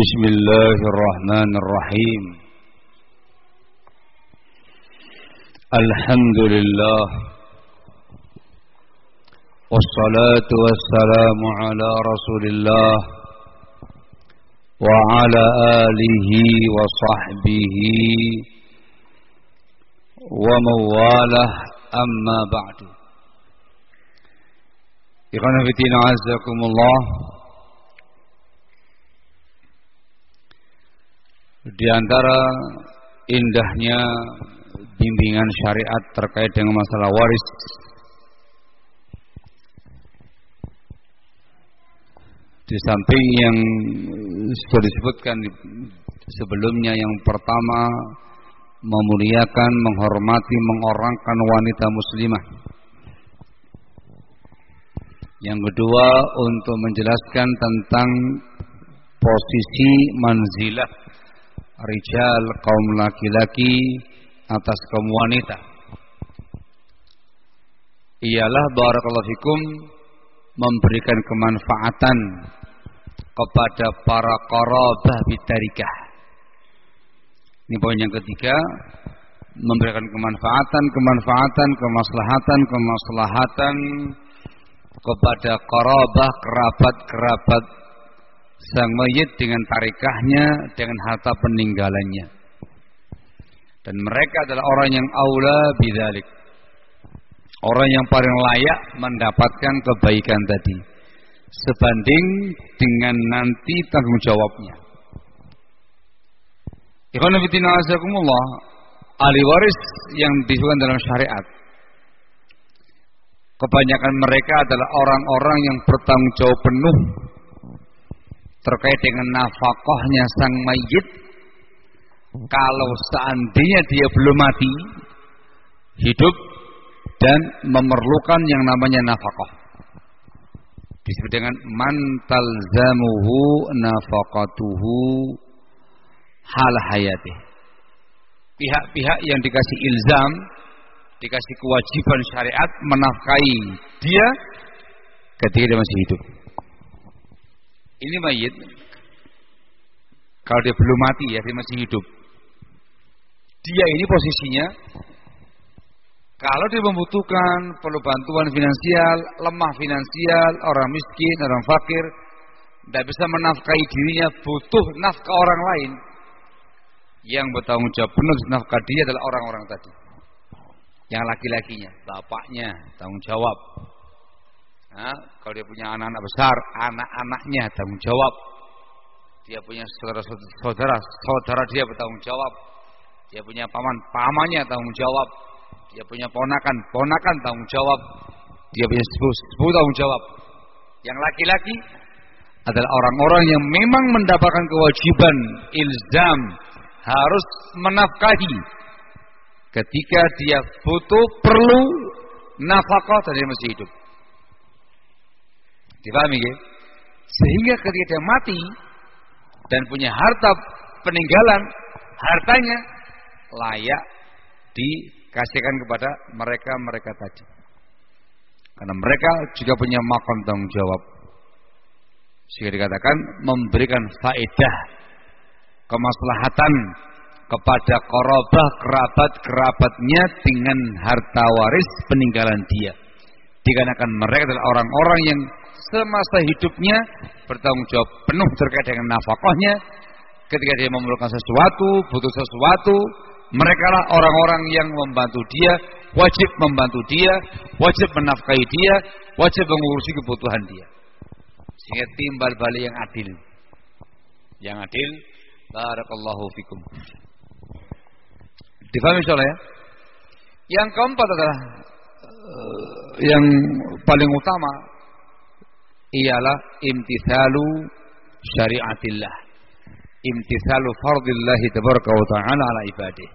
بسم الله الرحمن الرحيم. الحمد لله والصلاة والسلام على رسول الله وعلى آله وصحبه ومن والاه أما بعد. إخوانا في الدين عزكم الله. Di antara indahnya bimbingan syariat terkait dengan masalah waris di samping yang sudah disebutkan sebelumnya yang pertama memuliakan, menghormati, mengorangkan wanita muslimah. Yang kedua untuk menjelaskan tentang posisi manzilah rijal kaum laki-laki atas kaum wanita. Ialah barakallahu fikum memberikan kemanfaatan kepada para qarabah bitarikah ini poin yang ketiga memberikan kemanfaatan kemanfaatan kemaslahatan kemaslahatan kepada qarabah kerabat-kerabat sang mayit dengan tarikahnya, dengan harta peninggalannya. Dan mereka adalah orang yang aula bidalik. Orang yang paling layak mendapatkan kebaikan tadi. Sebanding dengan nanti tanggung jawabnya. Ikhwan azakumullah, ahli waris yang disebutkan dalam syariat. Kebanyakan mereka adalah orang-orang yang bertanggung jawab penuh terkait dengan nafkahnya sang mayit kalau seandainya dia belum mati hidup dan memerlukan yang namanya nafkah. Disebut dengan mantal zamuhu nafaqatuhu hal hayati. Pihak-pihak yang dikasih ilzam dikasih kewajiban syariat menafkahi dia ketika dia masih hidup ini mayit kalau dia belum mati ya dia masih hidup. Dia ini posisinya kalau dia membutuhkan perlu bantuan finansial lemah finansial orang miskin orang fakir tidak bisa menafkahi dirinya butuh nafkah orang lain yang bertanggung jawab penuh nafkah dia adalah orang-orang tadi. Yang laki-lakinya bapaknya tanggung jawab Nah, kalau dia punya anak-anak besar, anak-anaknya tanggung jawab. Dia punya saudara-saudara, saudara dia bertanggung jawab. Dia punya paman, pamannya tanggung jawab. Dia punya ponakan, ponakan tanggung jawab. Dia punya sepupu, sepupu tanggung jawab. Yang laki-laki adalah orang-orang yang memang mendapatkan kewajiban ilzam harus menafkahi ketika dia butuh perlu nafkah dan dia masih hidup. Dipahami ya? Sehingga ketika dia mati dan punya harta peninggalan, hartanya layak dikasihkan kepada mereka-mereka tadi. Karena mereka juga punya makam tanggung jawab. Sehingga dikatakan memberikan faedah kemaslahatan kepada korobah kerabat-kerabatnya dengan harta waris peninggalan dia. Dikarenakan mereka adalah orang-orang yang semasa hidupnya bertanggung jawab penuh terkait dengan nafkahnya. Ketika dia memerlukan sesuatu, butuh sesuatu, mereka lah orang-orang yang membantu dia, wajib membantu dia, wajib menafkahi dia, wajib mengurusi kebutuhan dia. Sehingga timbal balik yang adil. Yang adil, barakallahu fikum. Difahami insyaallah ya? Yang keempat adalah uh, yang paling utama ialah imtithalu syariatillah. Imtithalu fardillahi tabaraka wa ta'ala ala ibadih.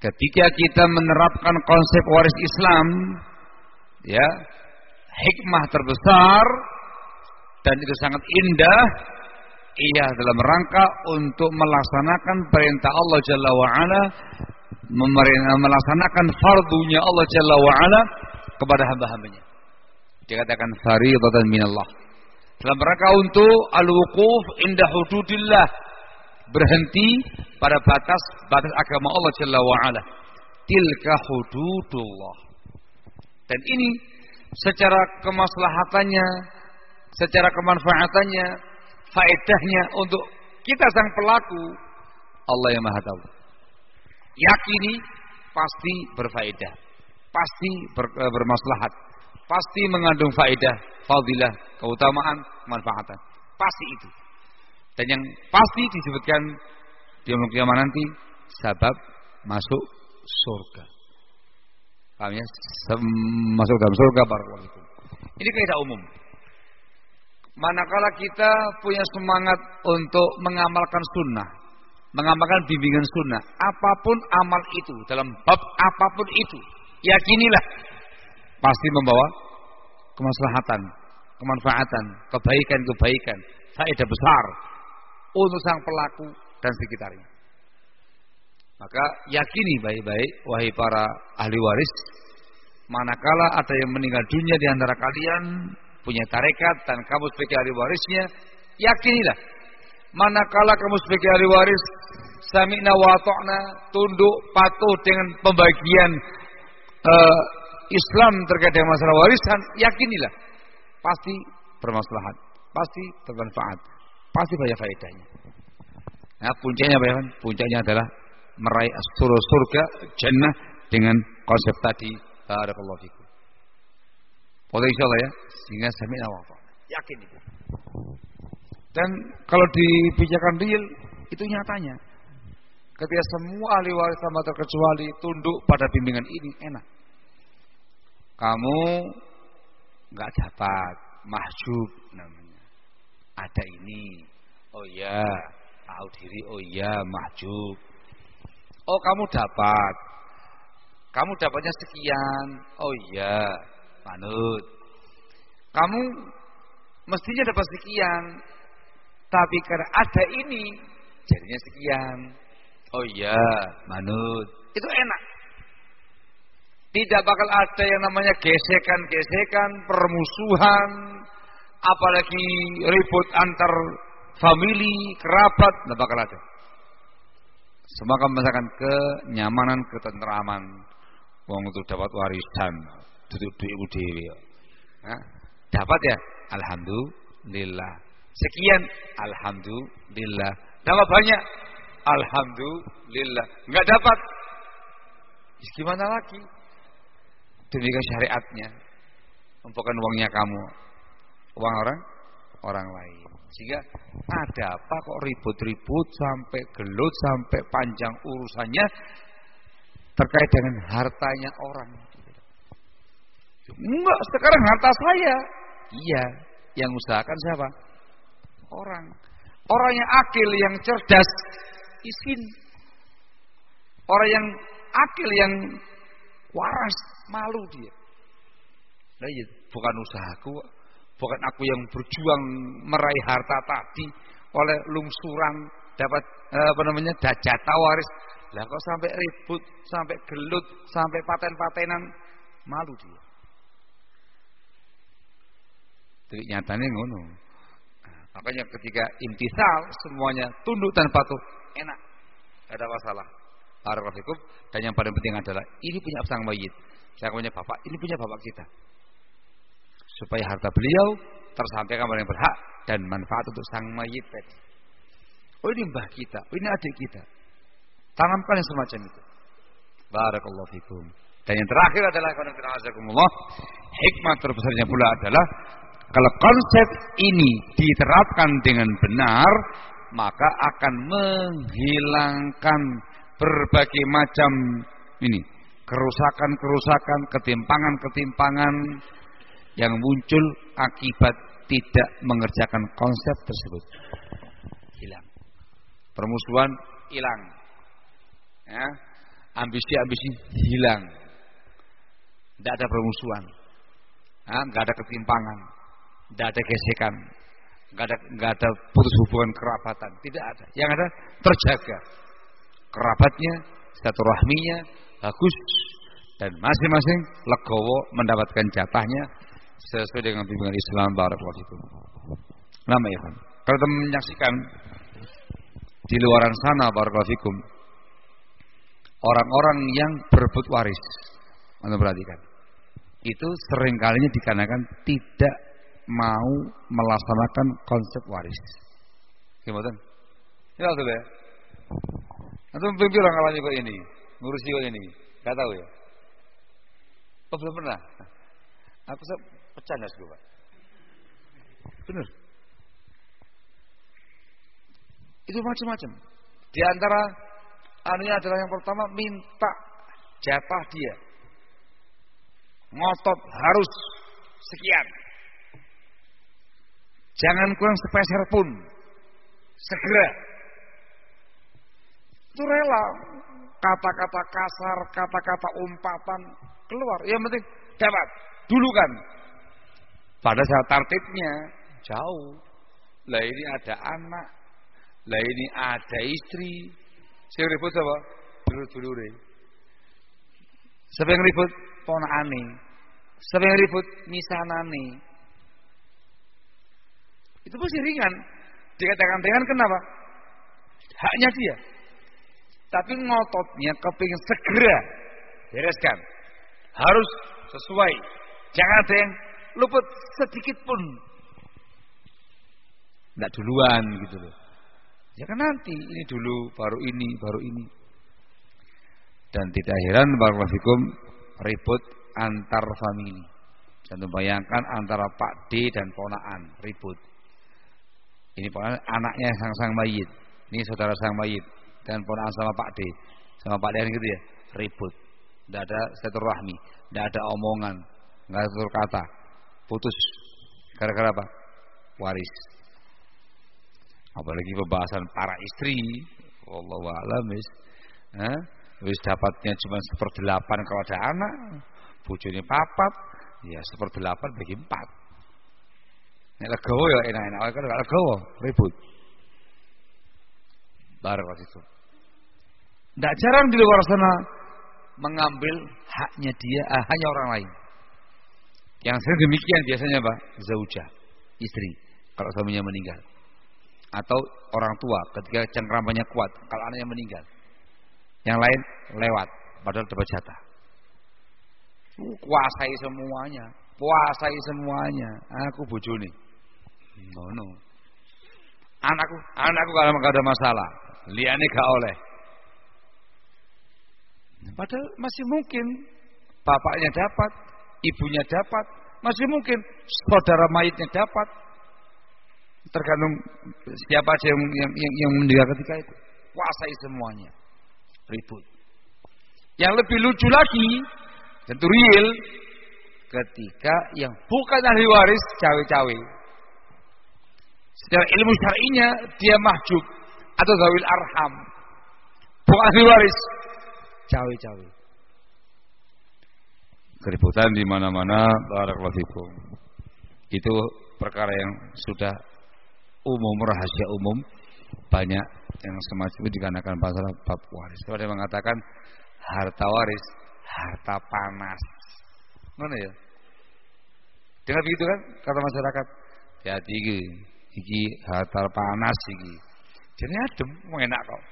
Ketika kita menerapkan konsep waris Islam ya hikmah terbesar dan itu sangat indah ia dalam rangka untuk melaksanakan perintah Allah Jalla wa ala melaksanakan fardunya Allah Jalla wa ala kepada hamba-hambanya dikatakan faridatan minallah. dalam rangka untuk al-wuquf indah hududillah berhenti pada batas batas agama Allah Jalla wa ala. Tilka hududullah. Dan ini secara kemaslahatannya, secara kemanfaatannya, faedahnya untuk kita sang pelaku Allah yang Maha tahu. Yakini pasti berfaedah, pasti eh, bermaslahat, pasti mengandung faedah, fadilah, keutamaan, kemanfaatan. Pasti itu. Dan yang pasti disebutkan di kiamat nanti sebab masuk surga. Paham ya? Masuk dalam surga barakallahu Ini kaidah umum. Manakala kita punya semangat untuk mengamalkan sunnah, mengamalkan bimbingan sunnah, apa pun amal itu dalam bab apa pun itu, yakinilah pasti membawa kemaslahatan, kemanfaatan, kebaikan-kebaikan, faedah besar untuk sang pelaku dan sekitarnya. Maka yakini baik-baik wahai para ahli waris, manakala ada yang meninggal dunia di antara kalian punya tarekat dan kamu sebagai ahli warisnya, yakinilah manakala kamu sebagai ahli waris sami'na wa tunduk patuh dengan pembagian uh, Islam terkait dengan masalah warisan, yakinilah pasti bermaslahat, pasti bermanfaat, pasti banyak faedahnya. Nah, puncaknya apa ya? Puncaknya adalah meraih surga jannah dengan konsep tadi barakallahu fikum. Boleh insyaallah ya, sehingga sami'na wa Yakin itu. Dan kalau dibicarakan real itu nyatanya. Ketika semua ahli waris tanpa terkecuali tunduk pada bimbingan ini enak. Kamu nggak dapat mahjub namanya. Ada ini. Oh ya, tahu diri. Oh ya, mahjub. Oh kamu dapat. Kamu dapatnya sekian. Oh iya, manut. Kamu mestinya dapat sekian. Tapi karena ada ini, jadinya sekian. Oh iya, manut. Itu enak. Tidak bakal ada yang namanya gesekan-gesekan, permusuhan, apalagi ribut antar famili, kerabat, tidak bakal ada. Semoga merasakan kenyamanan, ketentraman. Wong itu dapat warisan, duduk di ibu dewi. dapat ya? Alhamdulillah. Sekian, alhamdulillah. Dapat banyak, alhamdulillah. Enggak dapat, gimana lagi? Demikian syariatnya. Bukan uangnya kamu. Uang orang orang lain. Sehingga ada apa kok ribut-ribut sampai gelut sampai panjang urusannya terkait dengan hartanya orang. Enggak, sekarang harta saya. Iya, yang usahakan siapa? Orang. Orang yang akil, yang cerdas, isin. Orang yang akil, yang waras, malu dia. Nah, iya, bukan usahaku, bukan aku yang berjuang meraih harta tadi oleh lungsuran dapat eh, apa namanya jatah waris. Lah kok sampai ribut, sampai gelut, sampai paten-patenan, malu dia. Jadi nyatanya ngono. Nah, makanya ketika intisal semuanya tunduk dan patuh, enak. Tidak ada masalah. Barakallahu dan yang paling penting adalah ini punya sang mayit. Saya punya bapak, ini punya bapak kita. Supaya harta beliau tersampaikan kepada yang berhak dan manfaat untuk sang mayit. Oh ini mbah kita, oh ini adik kita. Tanamkan yang semacam itu. Barakallahu fikum. Dan yang terakhir adalah hikmah terbesarnya pula adalah kalau konsep ini diterapkan dengan benar, maka akan menghilangkan berbagai macam ini kerusakan-kerusakan, ketimpangan-ketimpangan yang muncul akibat tidak mengerjakan konsep tersebut. Hilang. Permusuhan hilang. Ya. Ambisi-ambisi hilang. Tidak ada permusuhan. Ya, nggak ada ketimpangan. Tidak ada gesekan. Nggak ada, nggak ada putus hubungan kerabatan. Tidak ada. Yang ada terjaga kerabatnya, silaturahminya bagus dan masing-masing legowo mendapatkan jatahnya sesuai dengan bimbingan Islam barakallahu Nama ya kan. Kalau teman menyaksikan di luaran sana barakallahu orang-orang yang berebut waris. Anda perhatikan. Itu seringkalinya dikarenakan tidak mau melaksanakan konsep waris. Gimana? Ya ya. Atau pimpin orang kalanya kok ini, ngurusi kok ini, gak tahu ya. Oh belum pernah. Aku pecah nggak sih pak. Benar. Itu macam-macam. Di antara anunya adalah yang pertama minta jatah dia. Ngotot harus sekian. Jangan kurang sepeser pun. Segera. Itu rela. Kata-kata kasar, kata-kata umpatan keluar. Yang penting dapat. Dulu kan. Pada saat tartibnya jauh. Lah ini ada anak. Lah ini ada istri. Saya ribut apa? Dulu-dulu Siapa yang ribut? Ponakane. Siapa yang ribut? Misanane. Itu pasti ringan. Dikatakan ringan kenapa? Haknya dia. Tapi ngototnya kepingin segera bereskan. Harus sesuai. Jangan ada yang luput sedikit pun. Tidak duluan gitu loh. Ya kan nanti ini dulu, baru ini, baru ini. Dan tidak heran barakallahu ribut antar famili. Dan bayangkan antara Pak D dan ponaan ribut. Ini ponaan anaknya sang-sang mayit. Ini saudara sang mayit dan ponaan sama Pak D. Sama Pak D gitu ya, ribut. Tidak ada rahmi, tidak ada omongan, nggak ada kata. Putus. Gara-gara apa? Waris. Apalagi pembahasan para istri, Allah a'lam. Eh? Wis dapatnya cuma seperdelapan kalau ada anak, bojone papat, ya seperdelapan bagi empat. Nek legowo ya enak-enak, kalau gak legowo ribut. Itu. Tidak jarang di luar sana mengambil haknya dia, ah, hanya orang lain. Yang sering demikian biasanya Pak, zauja, istri kalau suaminya meninggal. Atau orang tua ketika cengkramannya kuat kalau anaknya meninggal. Yang lain lewat padahal dapat jatah. Kuasai semuanya, kuasai semuanya. Aku bojone. No, no. Anakku, anakku kalau ada masalah, liane gak oleh. Padahal masih mungkin bapaknya dapat, ibunya dapat, masih mungkin saudara mayitnya dapat. Tergantung siapa aja yang yang, yang, yang mendengar ketika itu. Kuasai semuanya. Ribut. Yang lebih lucu lagi, tentu real, ketika yang bukan ahli waris cawe-cawe. Secara ilmu syar'inya dia mahjub atau zawil arham. Bukan ahli waris, cawe-cawe keributan di mana-mana barakallahu fikum. Itu perkara yang sudah umum rahasia umum banyak yang semacam itu dikarenakan pasal bab waris. Ada yang mengatakan harta waris harta panas. Mana ya? Dengar begitu kan kata masyarakat. Jadi iki iki harta panas iki. Jadi adem, enak kok.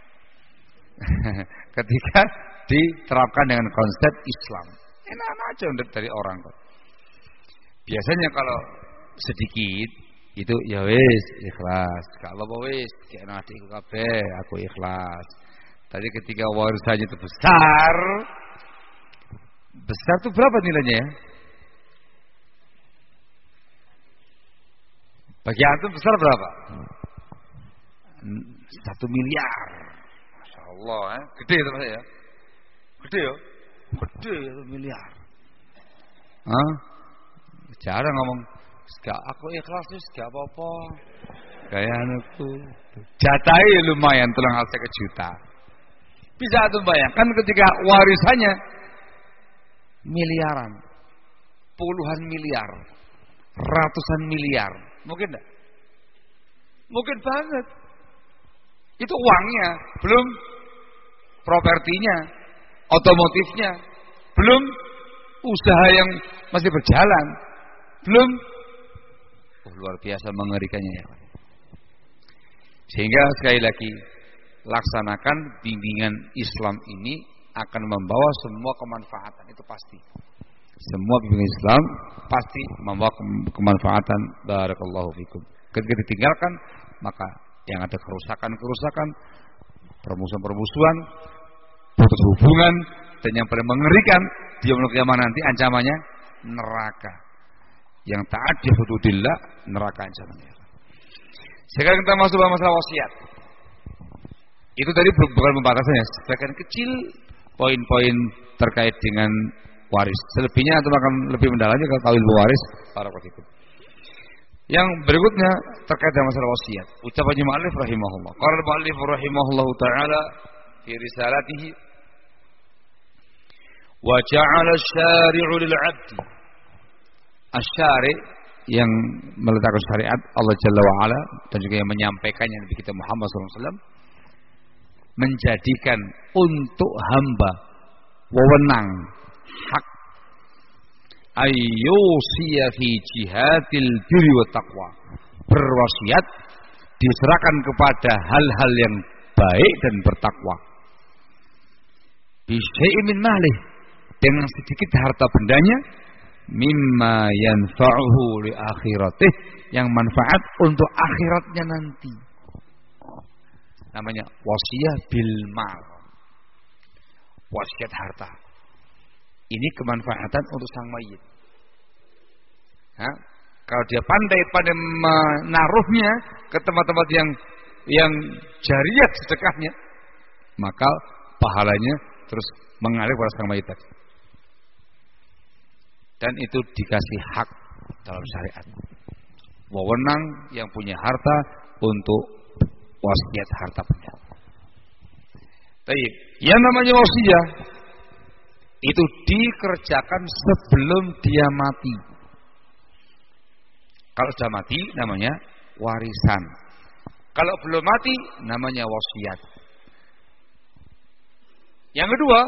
Ketika diterapkan dengan konsep Islam. Enak aja untuk dari orang kok. Biasanya kalau sedikit itu ya wis ikhlas. Kalau wis kayak nanti kabeh aku ikhlas. Tadi ketika warisannya itu besar, besar itu berapa nilainya ya? Bagi antum besar berapa? Satu miliar. Masya Allah, eh? gede itu ya. Gede ya. Gede itu miliar. Hah? Jarang ngomong, "Gak aku ikhlas wis gak apa-apa." Kayak anakku. Jatai lumayan tulang ke juta. Bisa tuh bayangkan ketika warisannya miliaran, puluhan miliar, ratusan miliar, mungkin enggak? Mungkin banget. Itu uangnya, belum propertinya, otomotifnya, belum usaha yang masih berjalan, belum oh, luar biasa mengerikannya ya. Sehingga sekali lagi laksanakan bimbingan Islam ini akan membawa semua kemanfaatan itu pasti. Semua bimbingan Islam pasti membawa kemanfaatan. Barakallahu fikum. Ketika ditinggalkan maka yang ada kerusakan-kerusakan, permusuhan-permusuhan, putus hubungan dan yang paling mengerikan dia kiamat nanti ancamannya neraka. Yang taat di hududillah neraka ancamannya. Sekarang kita masuk ke masalah wasiat. Itu tadi bukan pembatasannya, sebagian kecil poin-poin terkait dengan waris. Selebihnya atau akan lebih mendalamnya kalau tahu ilmu waris para itu. Yang berikutnya terkait dengan masalah wasiat. Ucapannya Ma'alif rahimahullah. Qala Ma'alif rahimahullah taala fi risalatihi wa ja'ala syari'u lil 'abdi. Asy-syari' yang meletakkan syariat Allah Jalla wa ala dan juga yang menyampaikannya Nabi kita Muhammad SAW menjadikan untuk hamba wewenang hak ayyusiya fi jihadil birri wa taqwa berwasiat diserahkan kepada hal-hal yang baik dan bertakwa. Bisyai'in min malih. Dengan sedikit harta bendanya mimma yanfa'uhu li akhiratih yang manfaat untuk akhiratnya nanti. Namanya wasiat bil mal wasiat harta ini kemanfaatan untuk sang mayit. Ha? Kalau dia pandai pada menaruhnya ke tempat-tempat yang yang jariah sedekahnya, maka pahalanya terus mengalir pada sang mayit. Dan itu dikasih hak dalam syariat. Wewenang yang punya harta untuk wasiat harta benda. Tapi yang namanya wasiat itu dikerjakan sebelum dia mati. Kalau sudah mati namanya warisan. Kalau belum mati namanya wasiat. Yang kedua,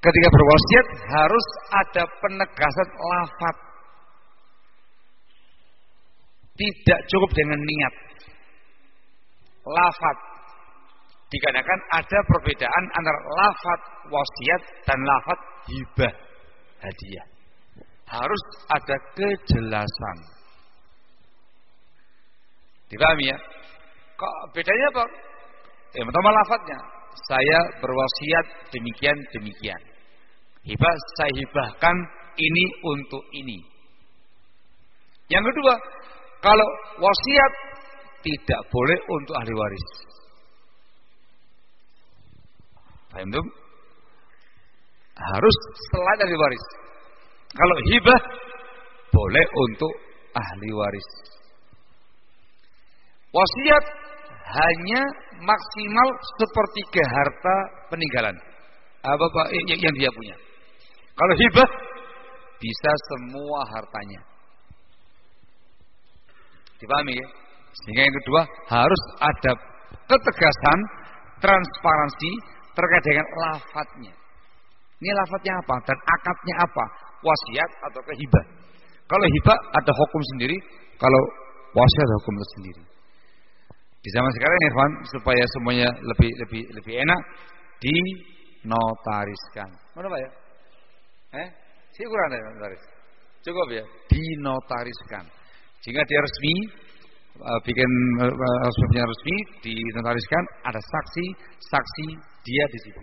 ketika berwasiat harus ada penegasan lafat. Tidak cukup dengan niat. Lafat Dikarenakan ada perbedaan antara lafat wasiat dan lafat hibah hadiah. Harus ada kejelasan. Dipahami ya? Kok bedanya apa? Yang pertama lafadznya. Saya berwasiat demikian demikian. Hibah saya hibahkan ini untuk ini. Yang kedua, kalau wasiat tidak boleh untuk ahli waris. Paham tuh? Harus selain ahli waris. Kalau hibah boleh untuk ahli waris. Wasiat hanya maksimal sepertiga harta peninggalan. Apa apa yang, yang dia punya. Kalau hibah bisa semua hartanya. Dipahami ya? Sehingga yang kedua harus ada ketegasan, transparansi terkait dengan lafadznya. Ini lafadznya apa dan akadnya apa? Wasiat atau kehibah. Kalau hibah ada hukum sendiri, kalau wasiat ada hukum sendiri. Di zaman sekarang Irfan supaya semuanya lebih lebih lebih enak dinotariskan. Mana Pak ya? Eh? Sih kurang ada notaris. Cukup ya, dinotariskan. Jika dia resmi uh, bikin uh, resmi dinotariskan ada saksi, saksi dia di situ.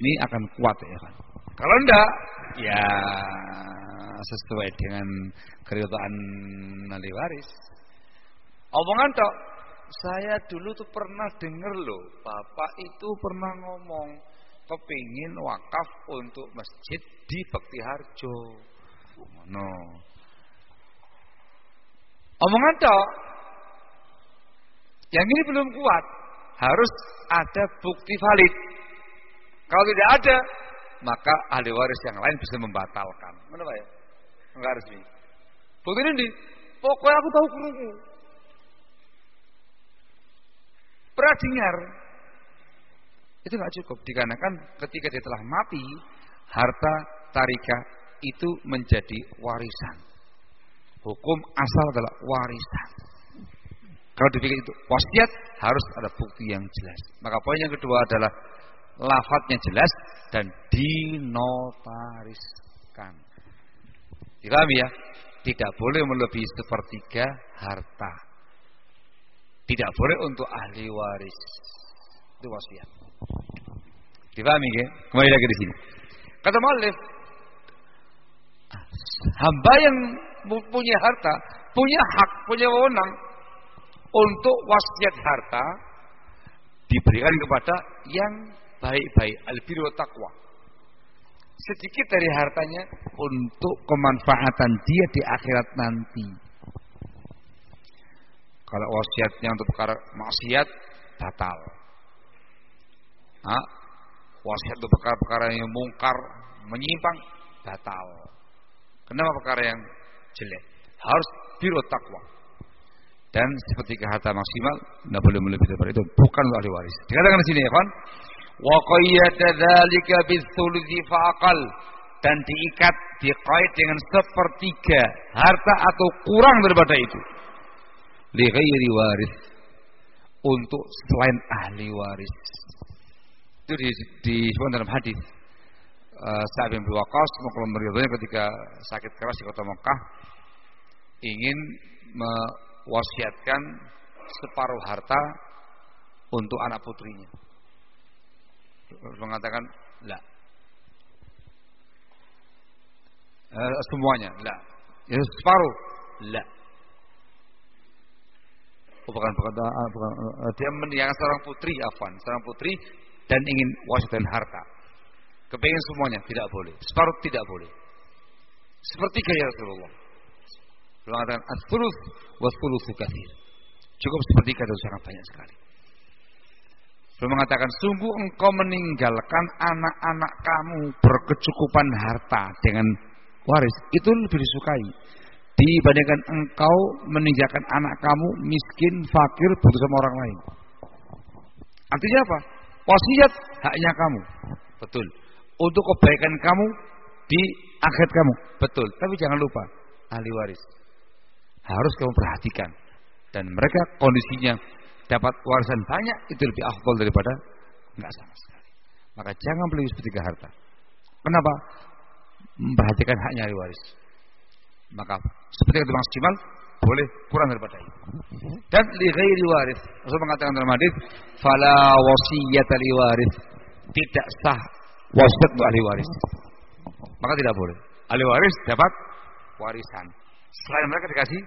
Ini akan kuat ya kan. Kalau enggak, ya sesuai dengan keridhaan ahli waris. Omongan tok. Saya dulu tuh pernah dengar loh, bapak itu pernah ngomong kepingin wakaf untuk masjid di Bekti Harjo. No. Omongan tok. Yang ini belum kuat harus ada bukti valid. Kalau tidak ada, maka ahli waris yang lain bisa membatalkan. Mana Pak ya? Enggak resmi. Bukti ini, pokoknya aku tahu kerungu. Pernah. Itu nggak cukup dikarenakan ketika dia telah mati, harta tarika itu menjadi warisan. Hukum asal adalah warisan. Kalau dipikir itu wasiat harus ada bukti yang jelas. Maka poin yang kedua adalah lafadznya jelas dan dinotariskan. Dipahami ya? Tidak boleh melebihi sepertiga harta. Tidak boleh untuk ahli waris. Itu wasiat. Dipahami ya? Kembali lagi di sini. Kata Malik, hamba yang punya harta, punya hak, punya wewenang untuk wasiat harta diberikan kepada yang baik-baik, albiru takwa. Sedikit dari hartanya untuk kemanfaatan dia di akhirat nanti. Kalau wasiatnya untuk perkara maksiat batal. Hah? Wasiat untuk perkara-perkara yang mungkar, menyimpang batal. Kenapa perkara yang jelek? Harus biru takwa. Dan seperti harta maksimal tidak boleh melebihi daripada itu. Bukan ahli waris. Dikatakan di sini ya kan? Wa qayyada dzalika bitsulusi faqal dan diikat dikait dengan sepertiga harta atau kurang daripada itu. Li ghairi waris untuk selain ahli waris. Itu di, di dalam hadis uh, Sa'ad bin Waqqas ketika sakit keras di kota Mekah ingin mewasiatkan separuh harta untuk anak putrinya. Mengatakan, la. Eh, semuanya, la. Ya, separuh, la. Oh, bukan, uh, bukan uh, dia meninggalkan seorang putri, afan, seorang putri dan ingin wasiatkan harta. Kepengen semuanya, tidak boleh. Separuh tidak boleh. Seperti gaya Rasulullah. Beliau mengatakan as-sulus was-sulusu. Cukup sepertiga itu sangat banyak sekali. Beliau mengatakan sungguh engkau meninggalkan anak-anak kamu berkecukupan harta dengan waris itu lebih disukai dibandingkan engkau meninggalkan anak kamu miskin, fakir, butuh sama orang lain. Artinya apa? Wasiat haknya kamu. Betul. Untuk kebaikan kamu di akhirat kamu. Betul. Tapi jangan lupa ahli waris harus kamu perhatikan. Dan mereka kondisinya dapat warisan banyak itu lebih afdol daripada enggak sama sekali. Maka jangan beli seperti harta. Kenapa? Memperhatikan haknya ahli waris. Maka seperti itu maksimal boleh kurang daripada itu. Dan li ghairi waris. Rasul mengatakan dalam hadis, "Fala wasiyata li waris." Tidak sah wasiat untuk ahli waris. Maka tidak boleh. Ahli waris dapat warisan. Selain mereka dikasih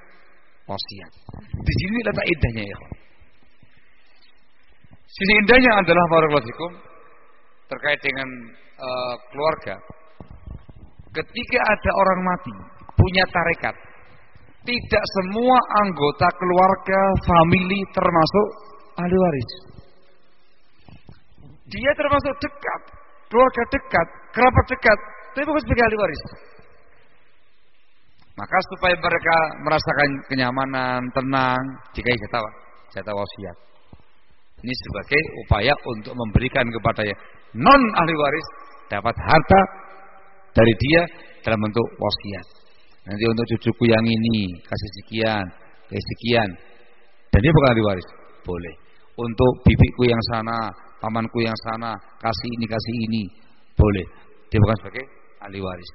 wasiat. Di sini letak indahnya ya. Sisi indahnya adalah warahmatullahi terkait dengan uh, keluarga. Ketika ada orang mati, punya tarekat, tidak semua anggota keluarga, family termasuk ahli waris. Dia termasuk dekat, keluarga dekat, kerabat dekat, tapi bukan sebagai ahli waris. Maka supaya mereka merasakan kenyamanan, tenang, jika jatah jatah wasiat. Ini sebagai upaya untuk memberikan kepada non ahli waris dapat harta dari dia dalam bentuk wasiat. Nanti untuk cucuku yang ini kasih sekian, kasih sekian. Dan dia bukan ahli waris, boleh. Untuk bibiku yang sana, pamanku yang sana, kasih ini kasih ini, boleh. Dia bukan sebagai ahli waris.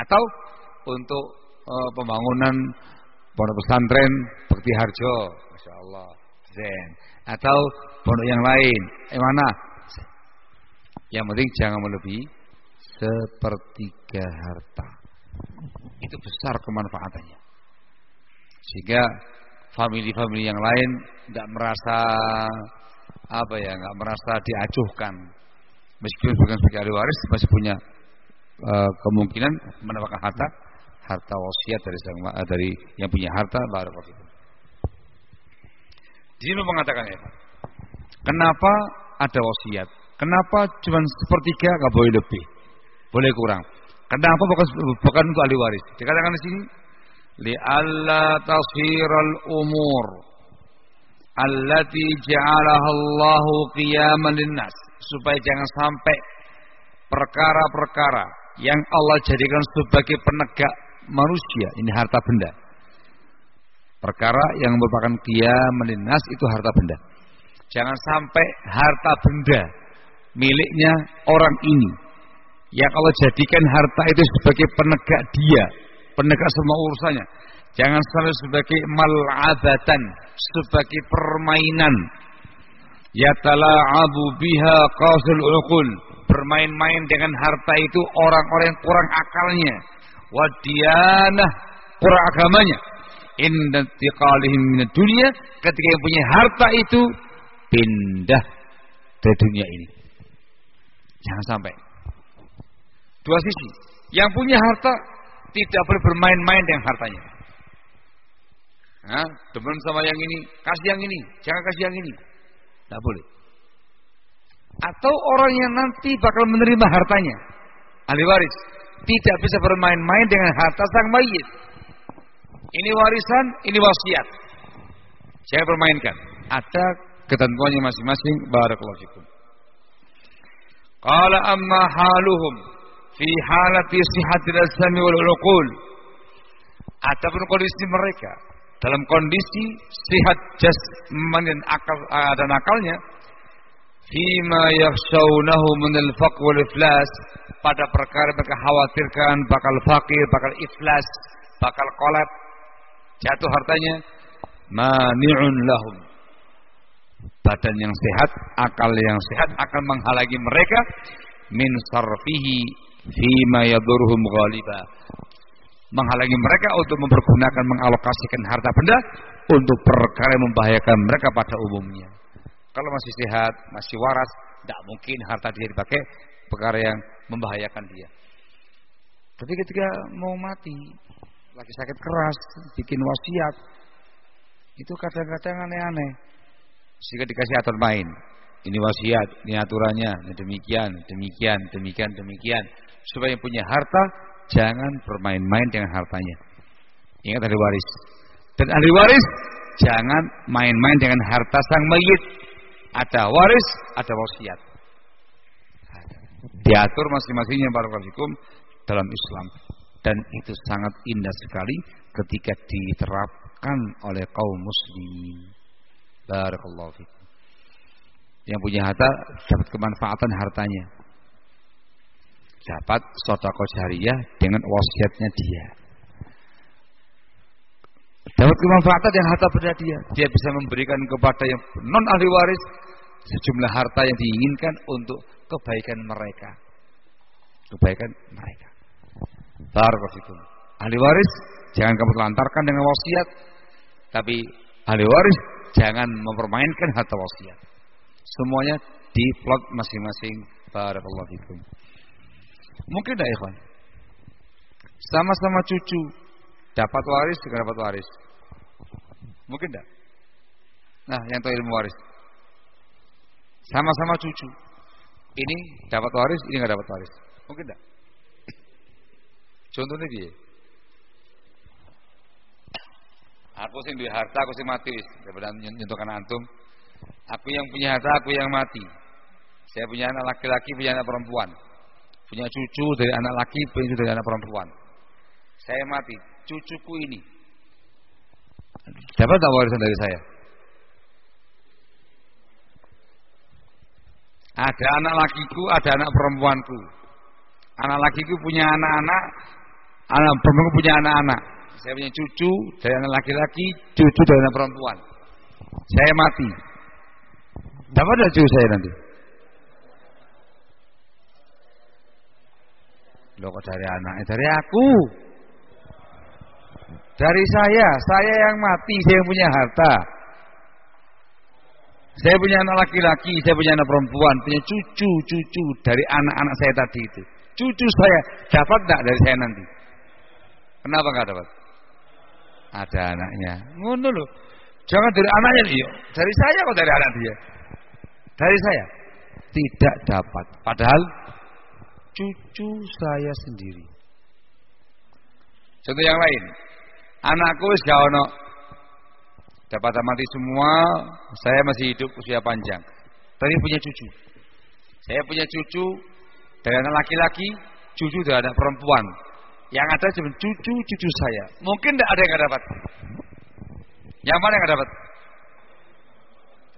Atau untuk uh, pembangunan pondok pesantren Bekti Harjo, masya Allah, zen. Atau pondok yang lain, eh mana? Yang penting jangan melebihi sepertiga harta. Itu besar kemanfaatannya. Sehingga family-family yang lain tidak merasa apa ya, nggak merasa diacuhkan. Meskipun bukan sebagai ahli waris masih punya uh, kemungkinan mendapatkan harta harta wasiat dari sang eh, dari yang punya harta barakallahu Di sini mengatakan ya. Kenapa ada wasiat? Kenapa cuma sepertiga nggak boleh lebih? Boleh kurang. Kenapa bukan bukan untuk ahli waris? Dikatakan di sini li alla tasiral umur allati ja'alaha Allahu qiyaman linnas supaya jangan sampai perkara-perkara yang Allah jadikan sebagai penegak manusia, ini harta benda. Perkara yang merupakan dia melinas itu harta benda. Jangan sampai harta benda miliknya orang ini yang Allah jadikan harta itu sebagai penegak dia, penegak semua urusannya. Jangan sampai sebagai mal'abatan, sebagai permainan. Yatala'abu biha qasul uqul. Bermain-main dengan harta itu orang-orang yang kurang akalnya. Wadiyanah, kurang agamanya. Inda tiqalihim minat dunia, ketika yang punya harta itu pindah dari dunia ini. Jangan sampai. Dua sisi. Yang punya harta tidak boleh bermain-main dengan hartanya. Nah, teman sama yang ini, kasih yang ini, jangan kasih yang ini. Tidak boleh. Atau orang yang nanti bakal menerima hartanya, ahli waris, tidak bisa bermain-main dengan harta sang mayit. Ini warisan, ini wasiat. Saya permainkan. Ada ketentuannya masing-masing. Barakallahu fikum. Qala amma haluhum fi halati sihatil asami wal uqul. Adapun kondisi mereka dalam kondisi sehat jasmani dan akal ah, dan akalnya fima yakhshawnahu min al-faqr wal iflas pada perkara mereka khawatirkan bakal fakir, bakal iflas, bakal kolap, jatuh hartanya mani'un lahum badan yang sehat, akal yang sehat akan menghalangi mereka min sarfihi fima yadurhum ghaliba. Menghalangi mereka untuk mempergunakan mengalokasikan harta benda untuk perkara yang membahayakan mereka pada umumnya. Kalau masih sehat, masih waras, tidak mungkin harta dia dipakai perkara yang membahayakan dia. Tapi ketika mau mati, lagi sakit keras, bikin wasiat, itu kadang-kadang aneh-aneh. Sehingga dikasih atur main. Ini wasiat, ini aturannya, demikian, demikian, demikian, demikian. Supaya yang punya harta jangan bermain-main dengan hartanya. Ingat ahli waris. Dan ahli waris jangan main-main dengan harta sang mayit. Ada waris, ada wasiat. Diatur masing-masingnya barakallahu dalam Islam dan itu sangat indah sekali ketika diterapkan oleh kaum muslimin. Barakallahu fikum. Yang punya harta dapat kemanfaatan hartanya. Dapat sedekah jariah dengan wasiatnya dia. Dapat kemanfaatan yang harta pada dia. Dia bisa memberikan kepada yang non ahli waris sejumlah harta yang diinginkan untuk kebaikan mereka. Kebaikan mereka. Barakallahu Ahli waris jangan kamu telantarkan dengan wasiat, tapi ahli waris jangan mempermainkan harta wasiat. Semuanya di plot masing-masing. Barakallahu. Mungkin tidak ikhwan? Sama-sama cucu dapat waris juga dapat waris. Mungkin tidak? Nah, yang tahu ilmu waris. Sama-sama cucu. Ini dapat waris, ini nggak dapat waris. Mungkin tidak? Contohnya dia. Aku duwe harta, aku sing mati. Daripada nyentuhkan antum. Aku yang punya harta, aku yang mati. Saya punya anak laki-laki, punya anak perempuan. Punya cucu dari anak laki, punya cucu dari anak perempuan. Saya mati, cucuku ini. Dapat tak warisan dari saya? Ada anak lakiku, ada anak perempuanku. Anak lakiku punya anak-anak, Anak perempuan punya anak-anak. Saya punya cucu dari anak laki-laki, cucu dari anak perempuan. Saya mati. Dapat ada cucu saya nanti? Loh kok dari anak? Eh, dari aku. Dari saya, saya yang mati, saya yang punya harta. Saya punya anak laki-laki, saya punya anak perempuan, punya cucu-cucu dari anak-anak saya tadi itu. Cucu saya dapat enggak dari saya nanti? Kenapa enggak dapat? Ada anaknya. Ngono loh. Jangan dari anaknya dia. Dari saya kok dari anak dia. Dari saya. Tidak dapat. Padahal cucu saya sendiri. Contoh yang lain. Anakku wis gak ono. Dapat mati semua, saya masih hidup usia panjang. Tapi punya cucu. Saya punya cucu dari anak laki-laki, cucu dari anak perempuan. Yang ada cuma cucu-cucu saya. Mungkin tidak ada yang dapat. Yang mana yang dapat?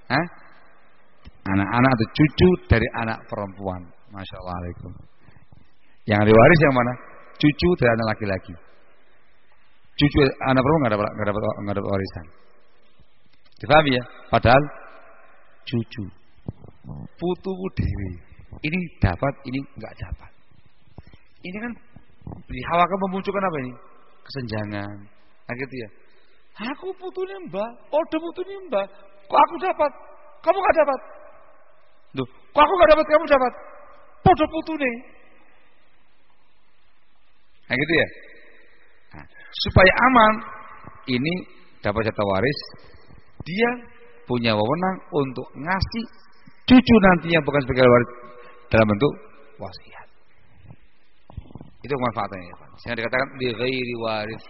Hah? Anak-anak atau cucu dari anak perempuan. Masya Allah. Yang diwaris yang mana? Cucu dari anak laki-laki. Cucu anak perempuan nggak dapat nggak dapat nggak dapat warisan. Difahami ya? Padahal cucu, putu dewi. Ini dapat, ini nggak dapat. Ini kan di hawa memunculkan apa ini? Kesenjangan. Nah gitu ya. Aku putunya mbak, oh putunya mbak. Kok aku dapat? Kamu nggak dapat? Duh, kok aku nggak dapat? Kamu dapat? Podo putune. Nah gitu ya. Supaya aman, ini dapat jatah waris, dia punya wewenang untuk ngasih cucu nantinya bukan sebagai waris dalam bentuk wasiat. Itu manfaatnya ya Pak. Sehingga dikatakan di waris.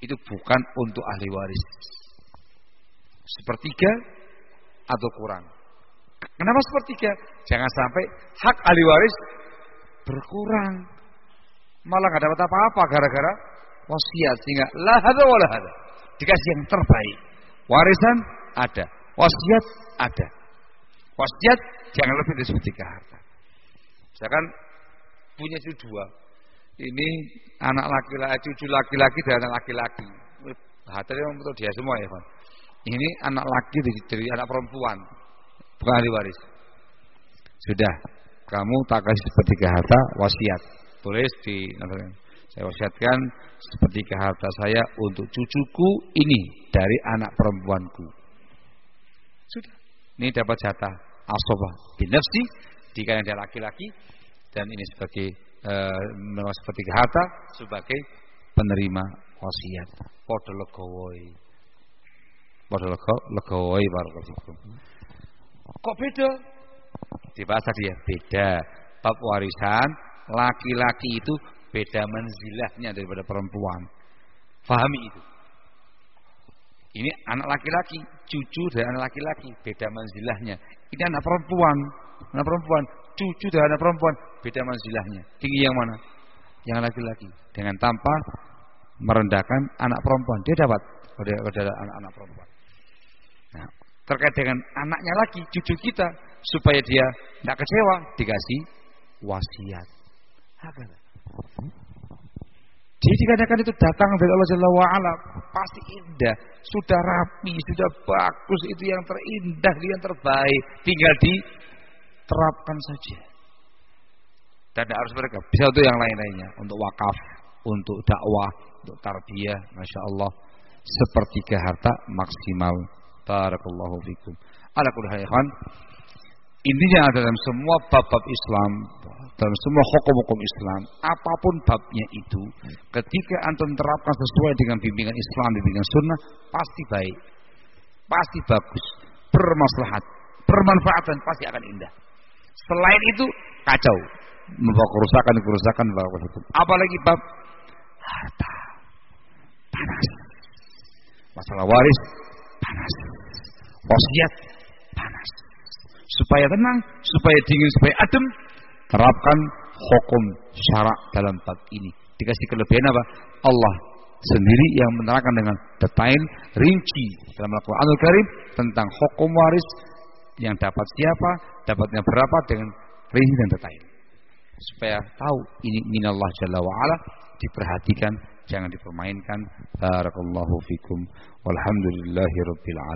Itu bukan untuk ahli waris. Sepertiga atau kurang. Kenapa sepertiga? Jangan sampai hak ahli waris berkurang. Malah nggak dapat apa-apa gara-gara wasiat sehingga wala ada. Dikasih yang terbaik. Warisan ada, wasiat ada. Wasiat jangan lebih dari sepertiga harta. Misalkan punya cucu dua. Ini anak laki-laki, cucu laki-laki dan anak laki-laki. Hartanya untuk dia semua ya, Pak. Ini anak laki dari anak perempuan, bukan ahli waris. Sudah, kamu tak kasih sepertiga harta wasiat. Tulis di saya wasiatkan sepertiga harta saya untuk cucuku ini dari anak perempuanku. Sudah. Ini dapat jatah asobah binafsi jika ada laki-laki dan ini sebagai e, seperti harta sebagai penerima wasiat. Padha legawoi. Padha legawoi barakallahu Kok beda? Dibahas dia beda. Bab warisan laki-laki itu beda manzilahnya daripada perempuan. Fahami itu. Ini anak laki-laki, cucu dari anak laki-laki, beda manzilahnya. Ini anak perempuan, anak perempuan, cucu dari anak perempuan, beda manzilahnya. Tinggi yang mana? Yang laki-laki. Dengan tanpa merendahkan anak perempuan, dia dapat pada anak-anak perempuan. Nah, terkait dengan anaknya lagi, cucu kita, supaya dia tidak kecewa, dikasih wasiat. Hakala. Jadi dikatakan itu datang dari Allah Jalla wa'ala Pasti indah. Sudah rapi, sudah bagus Itu yang terindah, itu yang terbaik. Tinggal diterapkan saja. Dan tidak harus mereka. Bisa untuk yang lain-lainnya. Untuk wakaf, untuk dakwah Untuk tarbiyah, Masya Allah. Sepertiga harta maksimal. Barakallahu fikum. Ala kulhayahan Intinya dalam semua bab-bab Islam, dalam semua hukum-hukum Islam, apa pun babnya itu, ketika antum terapkan sesuai dengan bimbingan Islam, bimbingan sunnah, pasti baik, pasti bagus, bermaslahat, bermanfaat dan pasti akan indah. Selain itu kacau, membawa kerusakan-kerusakan, apalagi bab harta, panas, masalah waris, panas, wasiat, supaya tenang, supaya dingin, supaya adem, terapkan hukum syarak dalam bab ini. Dikasih kelebihan apa? Allah sendiri yang menerangkan dengan detail, rinci dalam Al-Quranul Karim tentang hukum waris yang dapat siapa, dapatnya berapa dengan rinci dan detail. Supaya tahu ini minallah jalla wa'ala diperhatikan, jangan dipermainkan. Barakallahu fikum walhamdulillahi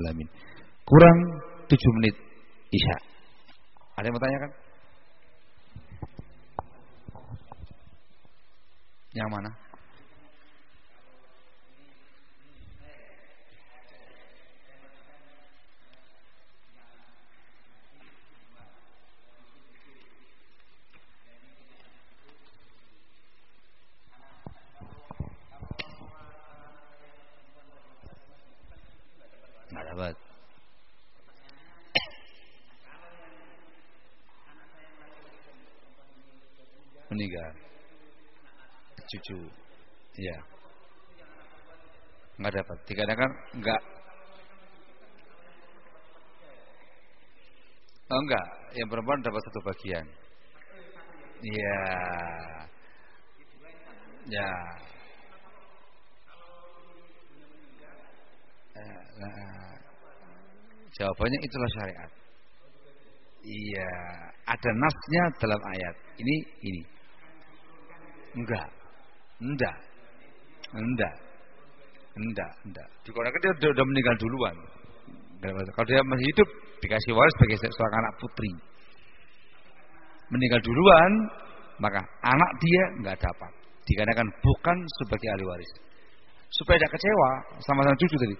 alamin. Kurang 7 menit Isya. Ada yang mau tanyakan? Yang mana? Nggak dapat. Meninggal. Cucu. Ya. Enggak dapat. Dikatakan enggak Oh enggak, yang perempuan dapat satu bagian. Iya. Ya. Nah, jawabannya itulah syariat. Iya, ada nasnya dalam ayat. Ini ini. Enggak. Enggak. Enggak. Enggak, enggak. Dikarenakan dia sudah, meninggal duluan. Kalau dia masih hidup dikasih waris sebagai seorang anak putri. Meninggal duluan, maka anak dia enggak dapat. Dikarenakan bukan sebagai ahli waris. Supaya tidak kecewa sama sama cucu tadi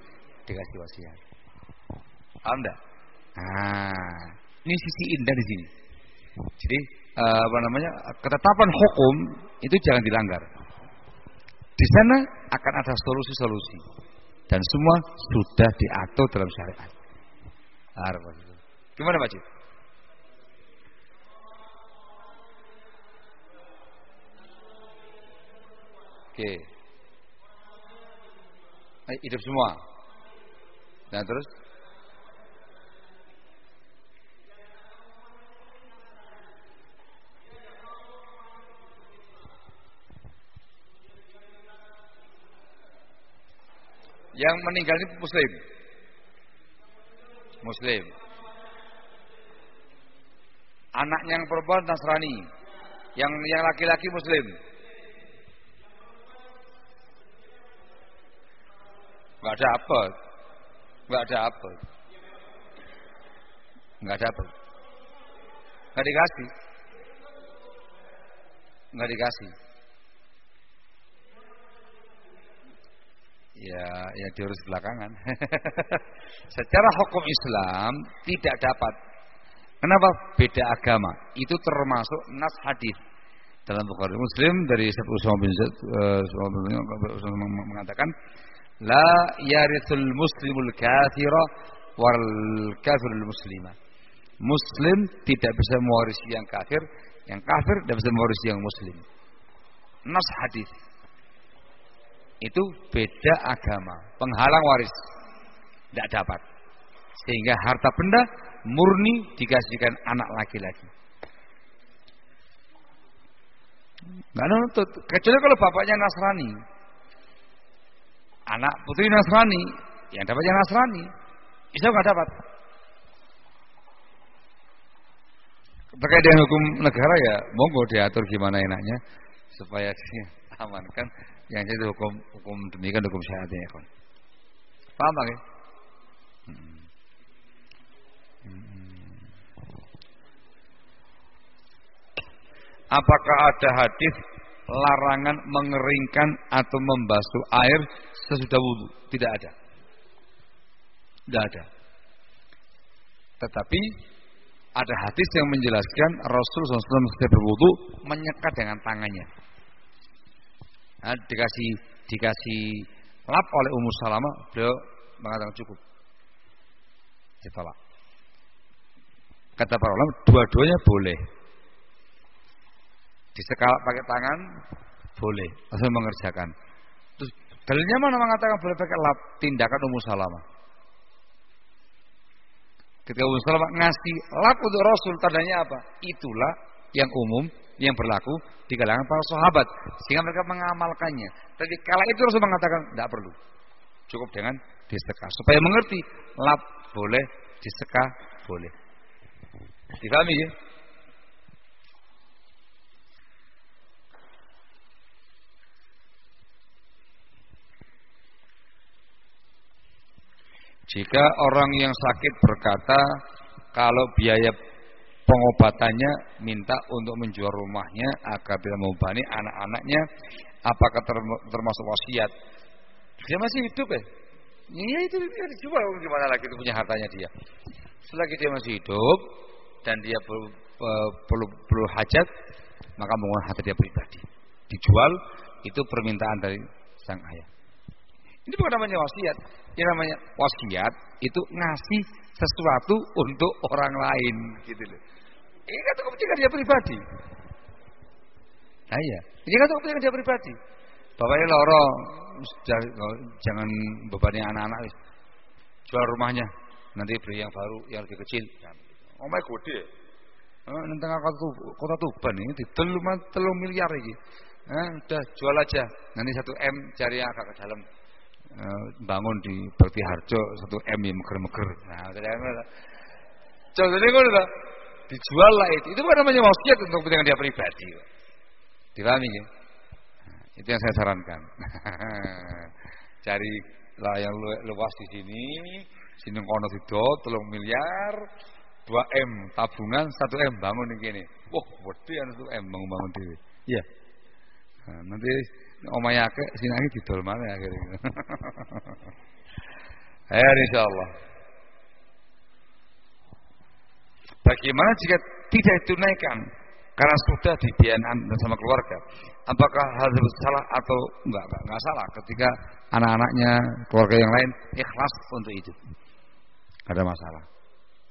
dikasih wasiat. Paham enggak? Nah, ini sisi indah di sini. Jadi uh, apa namanya ketetapan hukum itu jangan dilanggar. Di sana akan ada solusi-solusi dan semua sudah diatur dalam syariat. Gimana Pak Cip? Oke. Hidup semua. Nah terus Yang meninggal ini muslim. Muslim. Anaknya yang perempuan Nasrani. Yang yang laki-laki muslim. Enggak ada apa. Enggak ada apa. Enggak ada apa. Enggak dikasih. Enggak dikasih. Ya, ya diurus belakangan. Secara hukum Islam tidak dapat. Kenapa? Beda agama. Itu termasuk nas hadis dalam Bukhari Muslim dari Usama bin Zaid mengatakan la yarithul muslimul kafira wal kafirul muslima. Muslim tidak bisa mewarisi yang kafir, yang kafir tidak bisa mewarisi yang muslim. Nas hadis itu beda agama, penghalang waris. Tidak dapat. Sehingga harta benda murni dikasihkan anak laki-laki. Nggak nuntut. Kecuali kalau bapaknya Nasrani. Anak putri Nasrani. Yang dapatnya Nasrani. Islam nggak dapat. Terkait dengan hukum negara ya monggo diatur gimana enaknya supaya amankan yang itu hukum hukum demikian hukum syariat ya kan. Paham. Hmm. Apakah ada hadis larangan mengeringkan atau membasuh air sesudah wudhu? Tidak ada. Tidak ada. Tetapi ada hadis yang menjelaskan Rasul SAW setiap menyekat dengan tangannya nah, dikasih dikasih lap oleh Ummu Salamah, beliau mengatakan cukup. Ditolak. Kata para ulama, dua-duanya boleh. Disekal pakai tangan boleh, asal mengerjakan. Terus dalilnya mana mengatakan boleh pakai lap tindakan Ummu Salamah? Ketika Ummu Salamah ngasih lap untuk Rasul, tandanya apa? Itulah yang umum yang berlaku di kalangan para sahabat sehingga mereka mengamalkannya. Tapi kala itu Rasul mengatakan tidak perlu. Cukup dengan diseka supaya mengerti lap boleh, diseka boleh. Difahami ya? Jika orang yang sakit berkata kalau biaya pengobatannya minta untuk menjual rumahnya agar tidak membebani anak-anaknya. Apakah termasuk wasiat? Dia masih hidup ya iya itu dia dijual gimana lagi itu punya hartanya dia? Selagi dia masih hidup dan dia perlu perlu, perlu hajat maka menggunakan harta dia pribadi. Dijual itu permintaan dari sang ayah ini bukan namanya wasiat ini namanya wasiat itu ngasih sesuatu untuk orang lain gitu loh. Ini kan kepentingan dia pribadi. Nah iya, ini kan kepentingan dia pribadi. Bapaknya loro, jangan bebani anak-anak jual rumahnya, nanti beli yang baru, yang lebih kecil. Oh my god, Oh, nanti kota, kota Tuban ini di telur miliar ini. Eh, udah jual aja. Nanti satu M cari yang agak ke dalam. Eh, bangun di Bakti Harjo satu M yang meger-meger. Nah, contohnya ngono to. Dijual lah itu. Itu bukan namanya wasiat untuk kepentingan dia pribadi. Dipahami ya? Itu yang saya sarankan. Cari lah yang luas di sini, sini kono sidot, tolong miliar, 2 M tabungan, 1 M bangun ini. Wah, gede 1 M bangun-bangun dewi. Iya. Nah, nanti omaya akeh sinangi didol mana akhirnya. ya insyaallah. Bagaimana jika tidak ditunaikan karena sudah dibiayakan sama keluarga? Apakah hal itu salah atau enggak? Enggak, salah ketika anak-anaknya, keluarga yang lain ikhlas untuk itu. Ada masalah.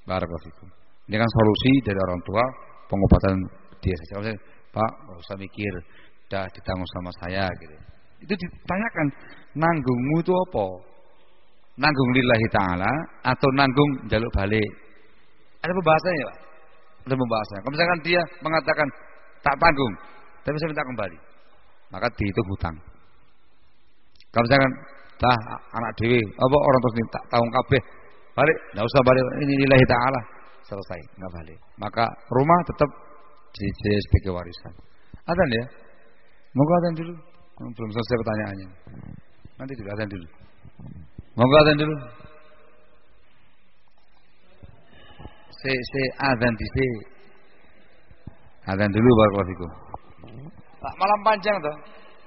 Barakallahu Ini kan solusi dari orang tua pengobatan dia. Pak, enggak usah mikir, dah ditanggung sama saya gitu. Itu ditanyakan, nanggungmu itu apa? Nanggung lillahi taala atau nanggung jaluk balik? Ada pembahasannya, Pak. Ada pembahasannya. Kalau misalkan dia mengatakan tak tanggung, tapi saya minta kembali, maka dihitung hutang. Kalau misalkan dah anak dewi, apa orang terus minta tanggung kabeh, balik, enggak usah balik, ini lillahi taala, selesai, enggak balik. Maka rumah tetap jadi sebagai warisan. Ada ya? Moga azan dulu. Belum selesai pertanyaannya. Nanti dulu azan dulu. Moga azan dulu. Se se azan di se. Azan dulu baru fikum. Malam panjang toh.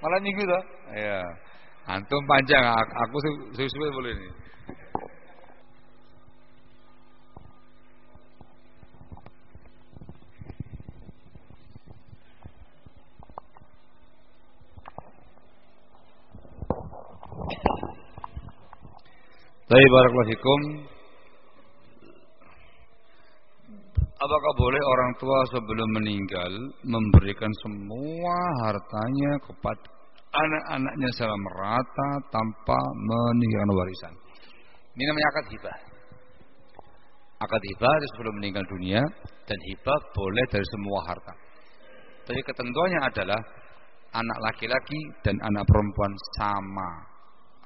Malam minggu toh. Iya. Antum panjang, aku suwe-suwe boleh ini. Tapi barakallahu. Apakah boleh orang tua sebelum meninggal memberikan semua hartanya kepada anak-anaknya secara merata tanpa meninggalkan warisan? Ini namanya akad hibah. Akad hibah sebelum meninggal dunia dan hibah boleh dari semua harta. Tapi ketentuannya adalah anak laki-laki dan anak perempuan sama